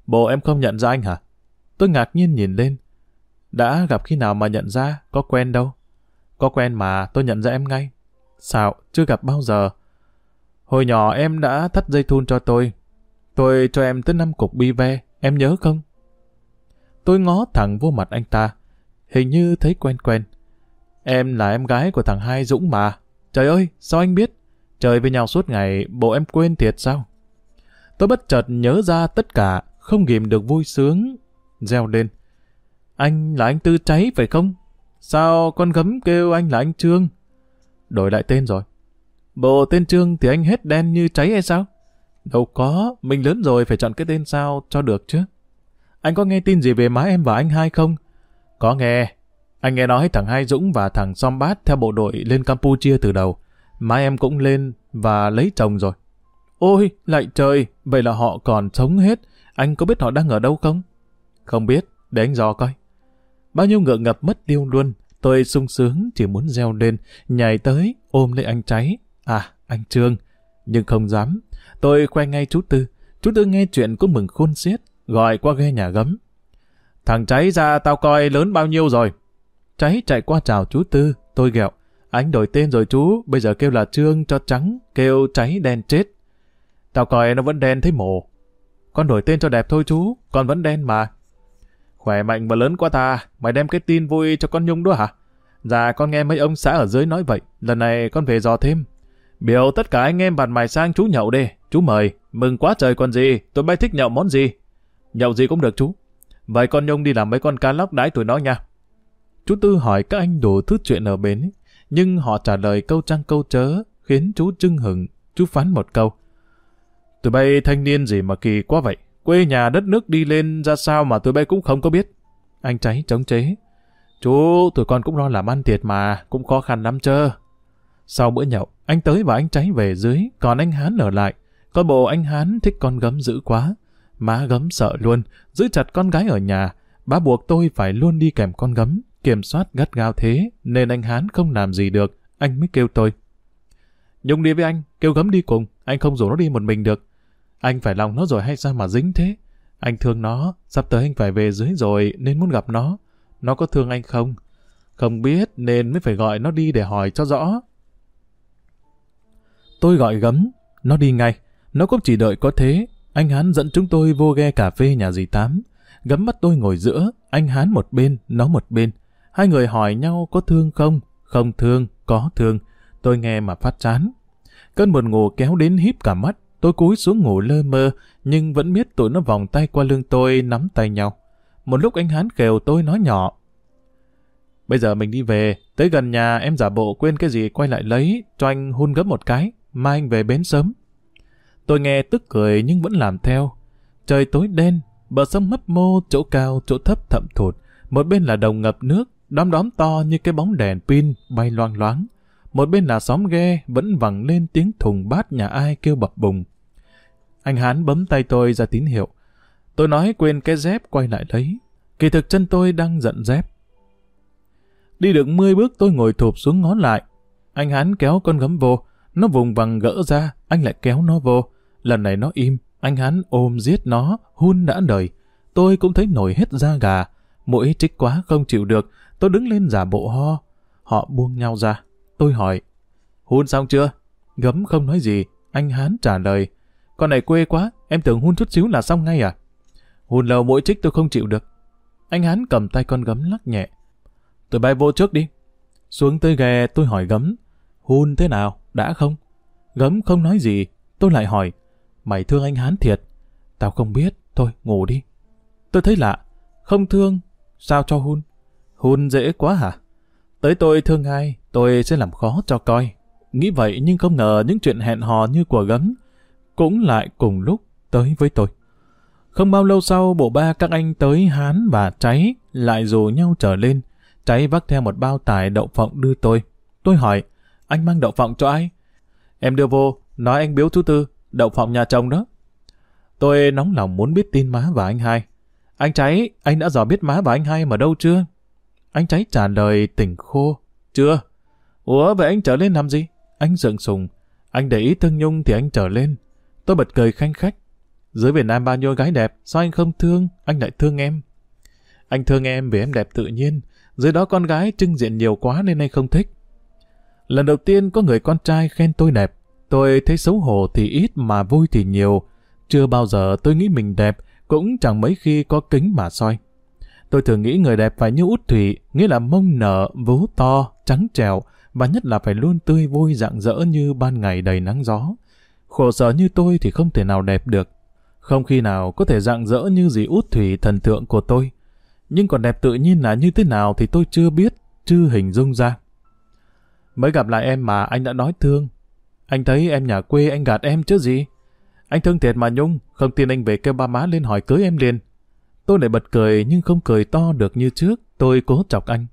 Bộ em không nhận ra anh hả? Tôi ngạc nhiên nhìn lên. Đã gặp khi nào mà nhận ra, có quen đâu. Có quen mà, tôi nhận ra em ngay. Sao, chưa gặp bao giờ. Hồi nhỏ em đã thắt dây thun cho tôi. Tôi cho em tới năm cục bi ve, em nhớ không? Tôi ngó thẳng vô mặt anh ta. Hình như thấy quen quen. Em là em gái của thằng Hai Dũng mà. Trời ơi, sao anh biết? Trời với nhau suốt ngày, bộ em quên thiệt sao? Tôi bất chợt nhớ ra tất cả, không ghim được vui sướng. Reo lên. Anh là anh Tư Cháy phải không? Sao con gấm kêu anh là anh Trương? Đổi lại tên rồi. Bộ tên Trương thì anh hết đen như cháy hay sao? Đâu có, mình lớn rồi phải chọn cái tên sao cho được chứ. Anh có nghe tin gì về má em và anh hai không? Có nghe. Anh nghe nói thằng Hai Dũng và thằng Som Bát theo bộ đội lên Campuchia từ đầu. Má em cũng lên và lấy chồng rồi. Ôi, lại trời, vậy là họ còn sống hết. Anh có biết họ đang ở đâu không? Không biết, để anh dò coi. Bao nhiêu ngựa ngập mất tiêu luôn. Tôi sung sướng chỉ muốn reo lên, nhảy tới, ôm lấy anh cháy. À, anh Trương. Nhưng không dám. Tôi khoe ngay chú Tư. Chú Tư nghe chuyện cũng mừng khôn xiết, gọi qua ghe nhà gấm. Thằng cháy ra tao coi lớn bao nhiêu rồi. Cháy chạy qua chào chú Tư, tôi ghẹo. Anh đổi tên rồi chú, bây giờ kêu là Trương cho trắng, kêu cháy đen chết. Tao coi nó vẫn đen thấy mồ. Con đổi tên cho đẹp thôi chú, con vẫn đen mà. Khỏe mạnh và lớn quá ta, mày đem cái tin vui cho con Nhung đó hả? Dạ con nghe mấy ông xã ở dưới nói vậy, lần này con về dò thêm. Biểu tất cả anh em bàn mày sang chú nhậu đi, chú mời, mừng quá trời còn gì, tụi bay thích nhậu món gì. Nhậu gì cũng được chú. Vậy con Nhung đi làm mấy con cá lóc đái tụi nó nha. Chú Tư hỏi các anh đủ thứ chuyện ở bến, nhưng họ trả lời câu trăng câu chớ, khiến chú trưng hừng, chú phán một câu. Tụi bay thanh niên gì mà kỳ quá vậy, quê nhà đất nước đi lên ra sao mà tụi bay cũng không có biết. Anh cháy chống chế. Chú, tụi con cũng lo làm ăn thiệt mà, cũng khó khăn lắm chơ. Sau bữa nhậu, anh tới và anh cháy về dưới, còn anh Hán ở lại. Con bộ anh Hán thích con gấm dữ quá. Má gấm sợ luôn, giữ chặt con gái ở nhà. Bá buộc tôi phải luôn đi kèm con gấm, kiểm soát gắt gao thế, nên anh Hán không làm gì được. Anh mới kêu tôi. Nhung đi với anh, kêu gấm đi cùng, anh không rủ nó đi một mình được. Anh phải lòng nó rồi hay sao mà dính thế? Anh thương nó, sắp tới anh phải về dưới rồi nên muốn gặp nó. Nó có thương anh không? Không biết nên mới phải gọi nó đi để hỏi cho rõ. Tôi gọi gấm, nó đi ngay. Nó cũng chỉ đợi có thế. Anh Hán dẫn chúng tôi vô ghe cà phê nhà dì Tám. Gấm bắt tôi ngồi giữa, anh Hán một bên, nó một bên. Hai người hỏi nhau có thương không? Không thương, có thương. Tôi nghe mà phát chán. Cơn buồn ngủ kéo đến híp cả mắt. Tôi cúi xuống ngủ lơ mơ, nhưng vẫn biết tụi nó vòng tay qua lưng tôi nắm tay nhau. Một lúc anh Hán khều tôi nói nhỏ. Bây giờ mình đi về, tới gần nhà em giả bộ quên cái gì quay lại lấy, cho anh hun gấp một cái, mai anh về bến sớm. Tôi nghe tức cười nhưng vẫn làm theo. Trời tối đen, bờ sông mấp mô, chỗ cao, chỗ thấp thậm thụt. Một bên là đồng ngập nước, đóm đóm to như cái bóng đèn pin bay loang loáng. Một bên là xóm ghe vẫn vẳng lên tiếng thùng bát nhà ai kêu bập bùng. Anh Hán bấm tay tôi ra tín hiệu. Tôi nói quên cái dép quay lại lấy. Kỳ thực chân tôi đang giận dép. Đi được 10 bước tôi ngồi thụp xuống ngó lại. Anh Hán kéo con gấm vô. Nó vùng vằng gỡ ra, anh lại kéo nó vô. Lần này nó im, anh Hán ôm giết nó, hun đã đời. Tôi cũng thấy nổi hết da gà. Mũi trích quá không chịu được, tôi đứng lên giả bộ ho. Họ buông nhau ra. Tôi hỏi, hun xong chưa? Gấm không nói gì, anh Hán trả lời. Con này quê quá, em tưởng hun chút xíu là xong ngay à? Hun lâu mỗi trích tôi không chịu được. Anh Hán cầm tay con gấm lắc nhẹ. Tôi bay vô trước đi. Xuống tới ghe tôi hỏi gấm. Hun thế nào? Đã không? Gấm không nói gì. Tôi lại hỏi. Mày thương anh Hán thiệt. Tao không biết. Thôi ngủ đi. Tôi thấy lạ. Không thương. Sao cho hun? Hun dễ quá hả? Tới tôi thương ai, tôi sẽ làm khó cho coi. Nghĩ vậy nhưng không ngờ những chuyện hẹn hò như của gấm cũng lại cùng lúc tới với tôi. Không bao lâu sau, bộ ba các anh tới Hán và Cháy lại rủ nhau trở lên. Cháy vác theo một bao tải đậu phộng đưa tôi. Tôi hỏi, anh mang đậu phộng cho ai? Em đưa vô, nói anh biếu chú tư, đậu phộng nhà chồng đó. Tôi nóng lòng muốn biết tin má và anh hai. Anh Cháy, anh đã dò biết má và anh hai mà đâu chưa? Anh Cháy trả lời tỉnh khô. Chưa. Ủa vậy anh trở lên làm gì? Anh dựng sùng. Anh để ý Thương Nhung thì anh trở lên. Tôi bật cười khanh khách. Dưới Việt Nam bao nhiêu gái đẹp, sao anh không thương, anh lại thương em. Anh thương em vì em đẹp tự nhiên, dưới đó con gái trưng diện nhiều quá nên anh không thích. Lần đầu tiên có người con trai khen tôi đẹp, tôi thấy xấu hổ thì ít mà vui thì nhiều. Chưa bao giờ tôi nghĩ mình đẹp, cũng chẳng mấy khi có kính mà soi. Tôi thường nghĩ người đẹp phải như út thủy, nghĩa là mông nở, vú to, trắng trèo, và nhất là phải luôn tươi vui rạng rỡ như ban ngày đầy nắng gió. Khổ sở như tôi thì không thể nào đẹp được. Không khi nào có thể rạng rỡ như dì út thủy thần tượng của tôi. Nhưng còn đẹp tự nhiên là như thế nào thì tôi chưa biết, chưa hình dung ra. Mới gặp lại em mà anh đã nói thương. Anh thấy em nhà quê anh gạt em chứ gì. Anh thương thiệt mà Nhung, không tin anh về kêu ba má lên hỏi cưới em liền. Tôi lại bật cười nhưng không cười to được như trước, tôi cố chọc anh.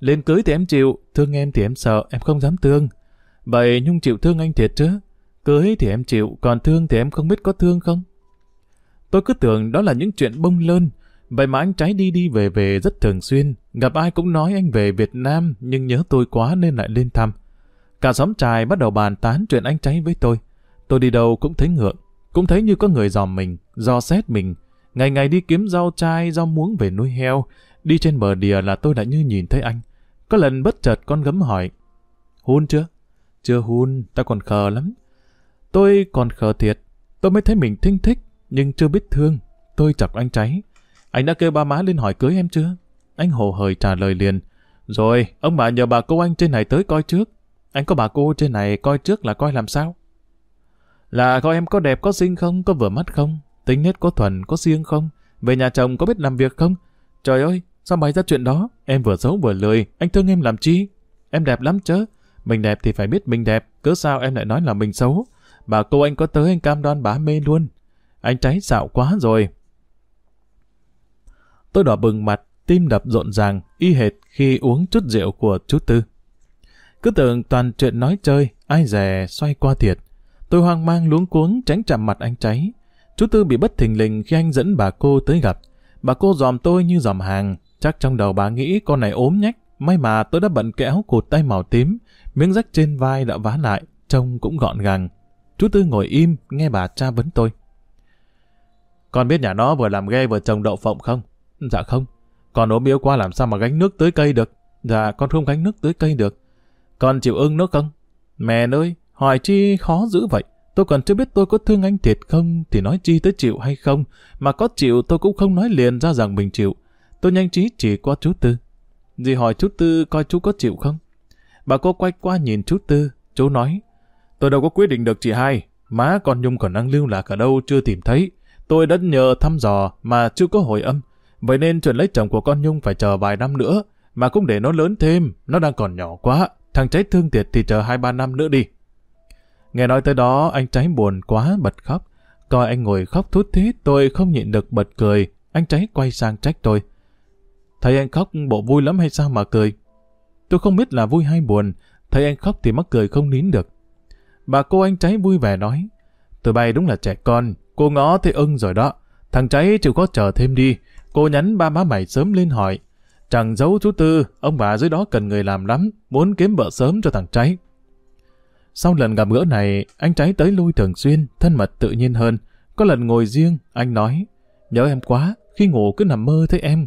Lên cưới thì em chịu, thương em thì em sợ, em không dám thương. Vậy Nhung chịu thương anh thiệt chứ? Cưới thì em chịu, còn thương thì em không biết có thương không? Tôi cứ tưởng đó là những chuyện bông lơn, vậy mà anh trái đi đi về về rất thường xuyên. Gặp ai cũng nói anh về Việt Nam, nhưng nhớ tôi quá nên lại lên thăm. Cả xóm trài bắt đầu bàn tán chuyện anh trái với tôi. Tôi đi đâu cũng thấy ngượng, cũng thấy như có người dòm mình, do xét mình. Ngày ngày đi kiếm rau chai, rau muống về nuôi heo, đi trên bờ đìa là tôi đã như nhìn thấy anh. Có lần bất chợt con gấm hỏi, hôn chưa? Chưa hôn, ta còn khờ lắm. Tôi còn khờ thiệt, tôi mới thấy mình thinh thích, nhưng chưa biết thương. Tôi chọc anh cháy. Anh đã kêu ba má lên hỏi cưới em chưa? Anh hồ hời trả lời liền. Rồi, ông bà nhờ bà cô anh trên này tới coi trước. Anh có bà cô trên này coi trước là coi làm sao? Là coi em có đẹp có xinh không, có vừa mắt không, tính nết có thuần, có siêng không, về nhà chồng có biết làm việc không? Trời ơi, sao bày ra chuyện đó? Em vừa xấu vừa lười, anh thương em làm chi? Em đẹp lắm chứ. Mình đẹp thì phải biết mình đẹp, cớ sao em lại nói là mình xấu? Bà cô anh có tới anh cam đoan bá mê luôn. Anh cháy xạo quá rồi. Tôi đỏ bừng mặt, tim đập rộn ràng, y hệt khi uống chút rượu của chú Tư. Cứ tưởng toàn chuyện nói chơi, ai dè xoay qua thiệt. Tôi hoang mang luống cuống tránh chạm mặt anh cháy. Chú Tư bị bất thình lình khi anh dẫn bà cô tới gặp. Bà cô dòm tôi như dòm hàng, chắc trong đầu bà nghĩ con này ốm nhách. May mà tôi đã bận kéo cụt tay màu tím, miếng rách trên vai đã vá lại, trông cũng gọn gàng. Chú Tư ngồi im, nghe bà tra vấn tôi. Con biết nhà nó vừa làm ghe vừa trồng đậu phộng không? Dạ không. Con ốm yếu qua làm sao mà gánh nước tới cây được? Dạ, con không gánh nước tới cây được. Con chịu ưng nước không? Mẹ ơi, hỏi chi khó dữ vậy? Tôi còn chưa biết tôi có thương anh thiệt không thì nói chi tới chịu hay không. Mà có chịu tôi cũng không nói liền ra rằng mình chịu. Tôi nhanh trí chỉ qua chú Tư. Dì hỏi chú Tư coi chú có chịu không? Bà cô quay qua nhìn chú Tư. Chú nói, tôi đâu có quyết định được chị hai. Má con Nhung còn đang lưu lạc ở đâu chưa tìm thấy. Tôi đã nhờ thăm dò mà chưa có hồi âm. Vậy nên chuyện lấy chồng của con Nhung phải chờ vài năm nữa. Mà cũng để nó lớn thêm, nó đang còn nhỏ quá. Thằng cháy thương tiệt thì chờ hai ba năm nữa đi. Nghe nói tới đó, anh cháy buồn quá bật khóc. Coi anh ngồi khóc thút thít, tôi không nhịn được bật cười. Anh cháy quay sang trách tôi. Thấy anh khóc bộ vui lắm hay sao mà cười? Tôi không biết là vui hay buồn. Thấy anh khóc thì mắc cười không nín được. Bà cô anh cháy vui vẻ nói. Tụi bay đúng là trẻ con. Cô ngó thấy ưng rồi đó. Thằng cháy chịu có chờ thêm đi. Cô nhắn ba má mày sớm lên hỏi. Chẳng giấu chú Tư, ông bà dưới đó cần người làm lắm, muốn kiếm vợ sớm cho thằng cháy. Sau lần gặp gỡ này, anh cháy tới lui thường xuyên, thân mật tự nhiên hơn. Có lần ngồi riêng, anh nói, nhớ em quá, khi ngủ cứ nằm mơ thấy em.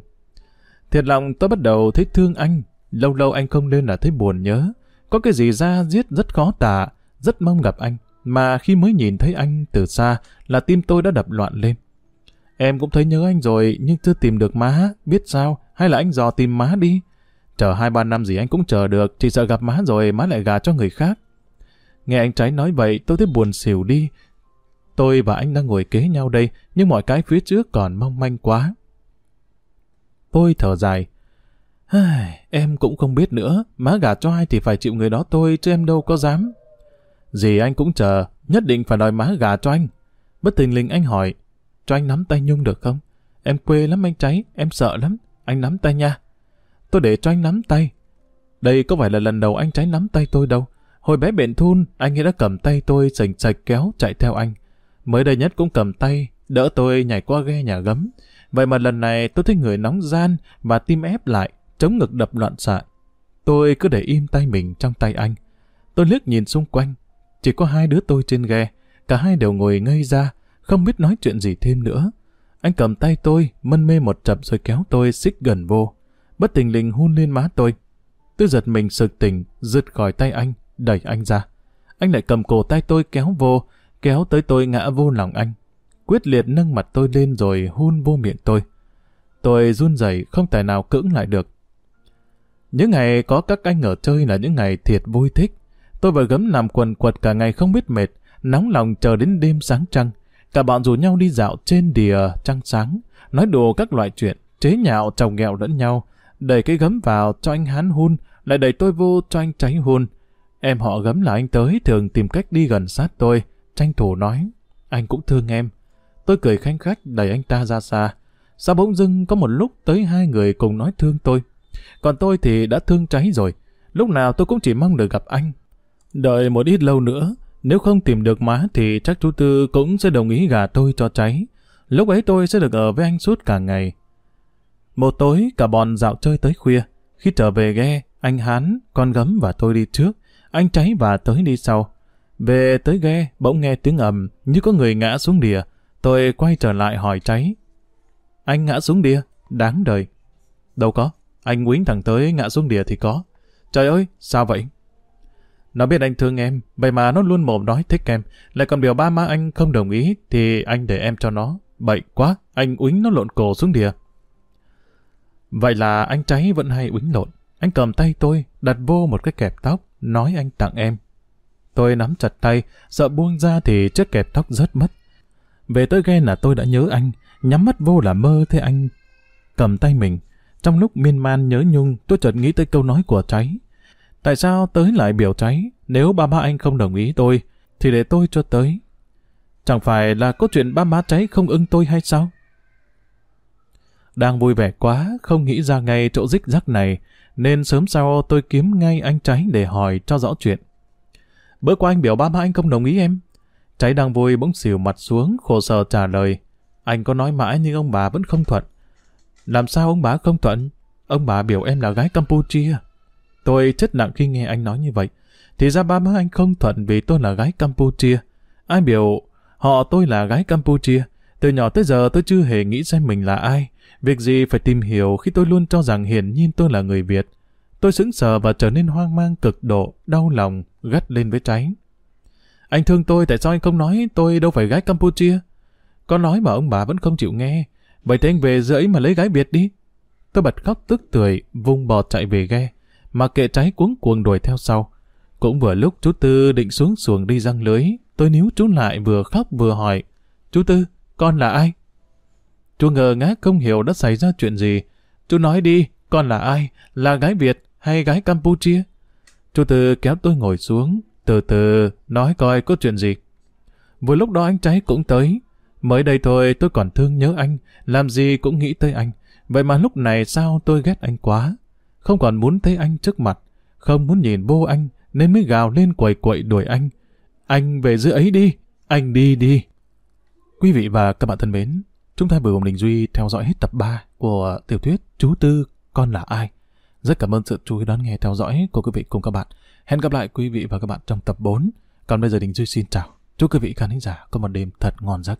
Thiệt lòng tôi bắt đầu thấy thương anh, lâu lâu anh không lên là thấy buồn nhớ. Có cái gì ra giết rất khó tả, rất mong gặp anh. Mà khi mới nhìn thấy anh từ xa là tim tôi đã đập loạn lên. Em cũng thấy nhớ anh rồi nhưng chưa tìm được má, biết sao, hay là anh dò tìm má đi. Chờ hai ba năm gì anh cũng chờ được, chỉ sợ gặp má rồi má lại gà cho người khác. Nghe anh trái nói vậy tôi thấy buồn xỉu đi. Tôi và anh đang ngồi kế nhau đây, nhưng mọi cái phía trước còn mong manh quá. Tôi thở dài. em cũng không biết nữa, má gả cho ai thì phải chịu người đó tôi, chứ em đâu có dám. Gì anh cũng chờ, nhất định phải đòi má gả cho anh. Bất tình linh anh hỏi, cho anh nắm tay Nhung được không? Em quê lắm anh cháy, em sợ lắm, anh nắm tay nha. Tôi để cho anh nắm tay. Đây có phải là lần đầu anh cháy nắm tay tôi đâu. Hồi bé bệnh thun, anh ấy đã cầm tay tôi sành sạch kéo chạy theo anh. Mới đây nhất cũng cầm tay, đỡ tôi nhảy qua ghe nhà gấm. Vậy mà lần này tôi thấy người nóng gian và tim ép lại, chống ngực đập loạn xạ. Tôi cứ để im tay mình trong tay anh. Tôi liếc nhìn xung quanh. Chỉ có hai đứa tôi trên ghe. cả hai đều ngồi ngây ra, không biết nói chuyện gì thêm nữa. Anh cầm tay tôi, mân mê một chập rồi kéo tôi xích gần vô. Bất tình lình hôn lên má tôi. Tôi giật mình sực tỉnh, rứt khỏi tay anh, đẩy anh ra. Anh lại cầm cổ tay tôi kéo vô, kéo tới tôi ngã vô lòng anh. Quyết liệt nâng mặt tôi lên rồi hôn vô miệng tôi. Tôi run rẩy không tài nào cưỡng lại được. Những ngày có các anh ở chơi là những ngày thiệt vui thích. Tôi vừa gấm làm quần quật cả ngày không biết mệt, nóng lòng chờ đến đêm sáng trăng. Cả bọn rủ nhau đi dạo trên đìa trăng sáng, nói đùa các loại chuyện, chế nhạo chồng nghèo lẫn nhau, đẩy cái gấm vào cho anh hán hôn, lại đẩy tôi vô cho anh tránh hôn. Em họ gấm là anh tới thường tìm cách đi gần sát tôi, tranh thủ nói, anh cũng thương em. Tôi cười khanh khách đẩy anh ta ra xa. Sao bỗng dưng có một lúc tới hai người cùng nói thương tôi. Còn tôi thì đã thương cháy rồi. Lúc nào tôi cũng chỉ mong được gặp anh. Đợi một ít lâu nữa, nếu không tìm được má thì chắc chú Tư cũng sẽ đồng ý gả tôi cho cháy. Lúc ấy tôi sẽ được ở với anh suốt cả ngày. Một tối cả bọn dạo chơi tới khuya. Khi trở về ghe, anh Hán, con gấm và tôi đi trước. Anh cháy và tới đi sau. Về tới ghe, bỗng nghe tiếng ầm như có người ngã xuống đìa. Tôi quay trở lại hỏi cháy. Anh ngã xuống đìa, đáng đời. Đâu có, anh quýnh thẳng tới ngã xuống đìa thì có. Trời ơi, sao vậy? Nó biết anh thương em, vậy mà nó luôn mồm nói thích em. Lại còn biểu ba má anh không đồng ý, thì anh để em cho nó. Bậy quá, anh uýnh nó lộn cổ xuống đìa. Vậy là anh cháy vẫn hay uýnh lộn. Anh cầm tay tôi, đặt vô một cái kẹp tóc, nói anh tặng em. Tôi nắm chặt tay, sợ buông ra thì chiếc kẹp tóc rớt mất. Về tới ghen là tôi đã nhớ anh, nhắm mắt vô là mơ thế anh cầm tay mình. Trong lúc miên man nhớ nhung, tôi chợt nghĩ tới câu nói của cháy. Tại sao tới lại biểu cháy? Nếu ba má anh không đồng ý tôi, thì để tôi cho tới. Chẳng phải là có chuyện ba má cháy không ưng tôi hay sao? Đang vui vẻ quá, không nghĩ ra ngay chỗ rích rắc này, nên sớm sau tôi kiếm ngay anh cháy để hỏi cho rõ chuyện. Bữa qua anh biểu ba má anh không đồng ý em. Cháy đang vui bỗng xỉu mặt xuống, khổ sở trả lời. Anh có nói mãi nhưng ông bà vẫn không thuận. Làm sao ông bà không thuận? Ông bà biểu em là gái Campuchia. Tôi chết nặng khi nghe anh nói như vậy. Thì ra ba má anh không thuận vì tôi là gái Campuchia. Ai biểu họ tôi là gái Campuchia. Từ nhỏ tới giờ tôi chưa hề nghĩ xem mình là ai. Việc gì phải tìm hiểu khi tôi luôn cho rằng hiển nhiên tôi là người Việt. Tôi sững sờ và trở nên hoang mang cực độ, đau lòng, gắt lên với cháy. Anh thương tôi tại sao anh không nói tôi đâu phải gái Campuchia? Có nói mà ông bà vẫn không chịu nghe. Vậy thì anh về dưới mà lấy gái Việt đi. Tôi bật khóc tức tưởi, vung bò chạy về ghe. Mà kệ cháy cuống cuồng đuổi theo sau. Cũng vừa lúc chú Tư định xuống xuồng đi răng lưới, tôi níu chú lại vừa khóc vừa hỏi. Chú Tư, con là ai? Chú ngờ ngác không hiểu đã xảy ra chuyện gì. Chú nói đi, con là ai? Là gái Việt hay gái Campuchia? Chú Tư kéo tôi ngồi xuống, từ từ nói coi có chuyện gì. Vừa lúc đó anh cháy cũng tới. Mới đây thôi tôi còn thương nhớ anh, làm gì cũng nghĩ tới anh. Vậy mà lúc này sao tôi ghét anh quá? Không còn muốn thấy anh trước mặt, không muốn nhìn vô anh, nên mới gào lên quậy quậy đuổi anh. Anh về giữa ấy đi, anh đi đi. Quý vị và các bạn thân mến, chúng ta vừa cùng Đình Duy theo dõi hết tập 3 của tiểu thuyết Chú Tư, Con là ai? Rất cảm ơn sự chú ý đón nghe theo dõi của quý vị cùng các bạn. Hẹn gặp lại quý vị và các bạn trong tập 4. Còn bây giờ Đình Duy xin chào. Chúc quý vị khán giả có một đêm thật ngon giấc.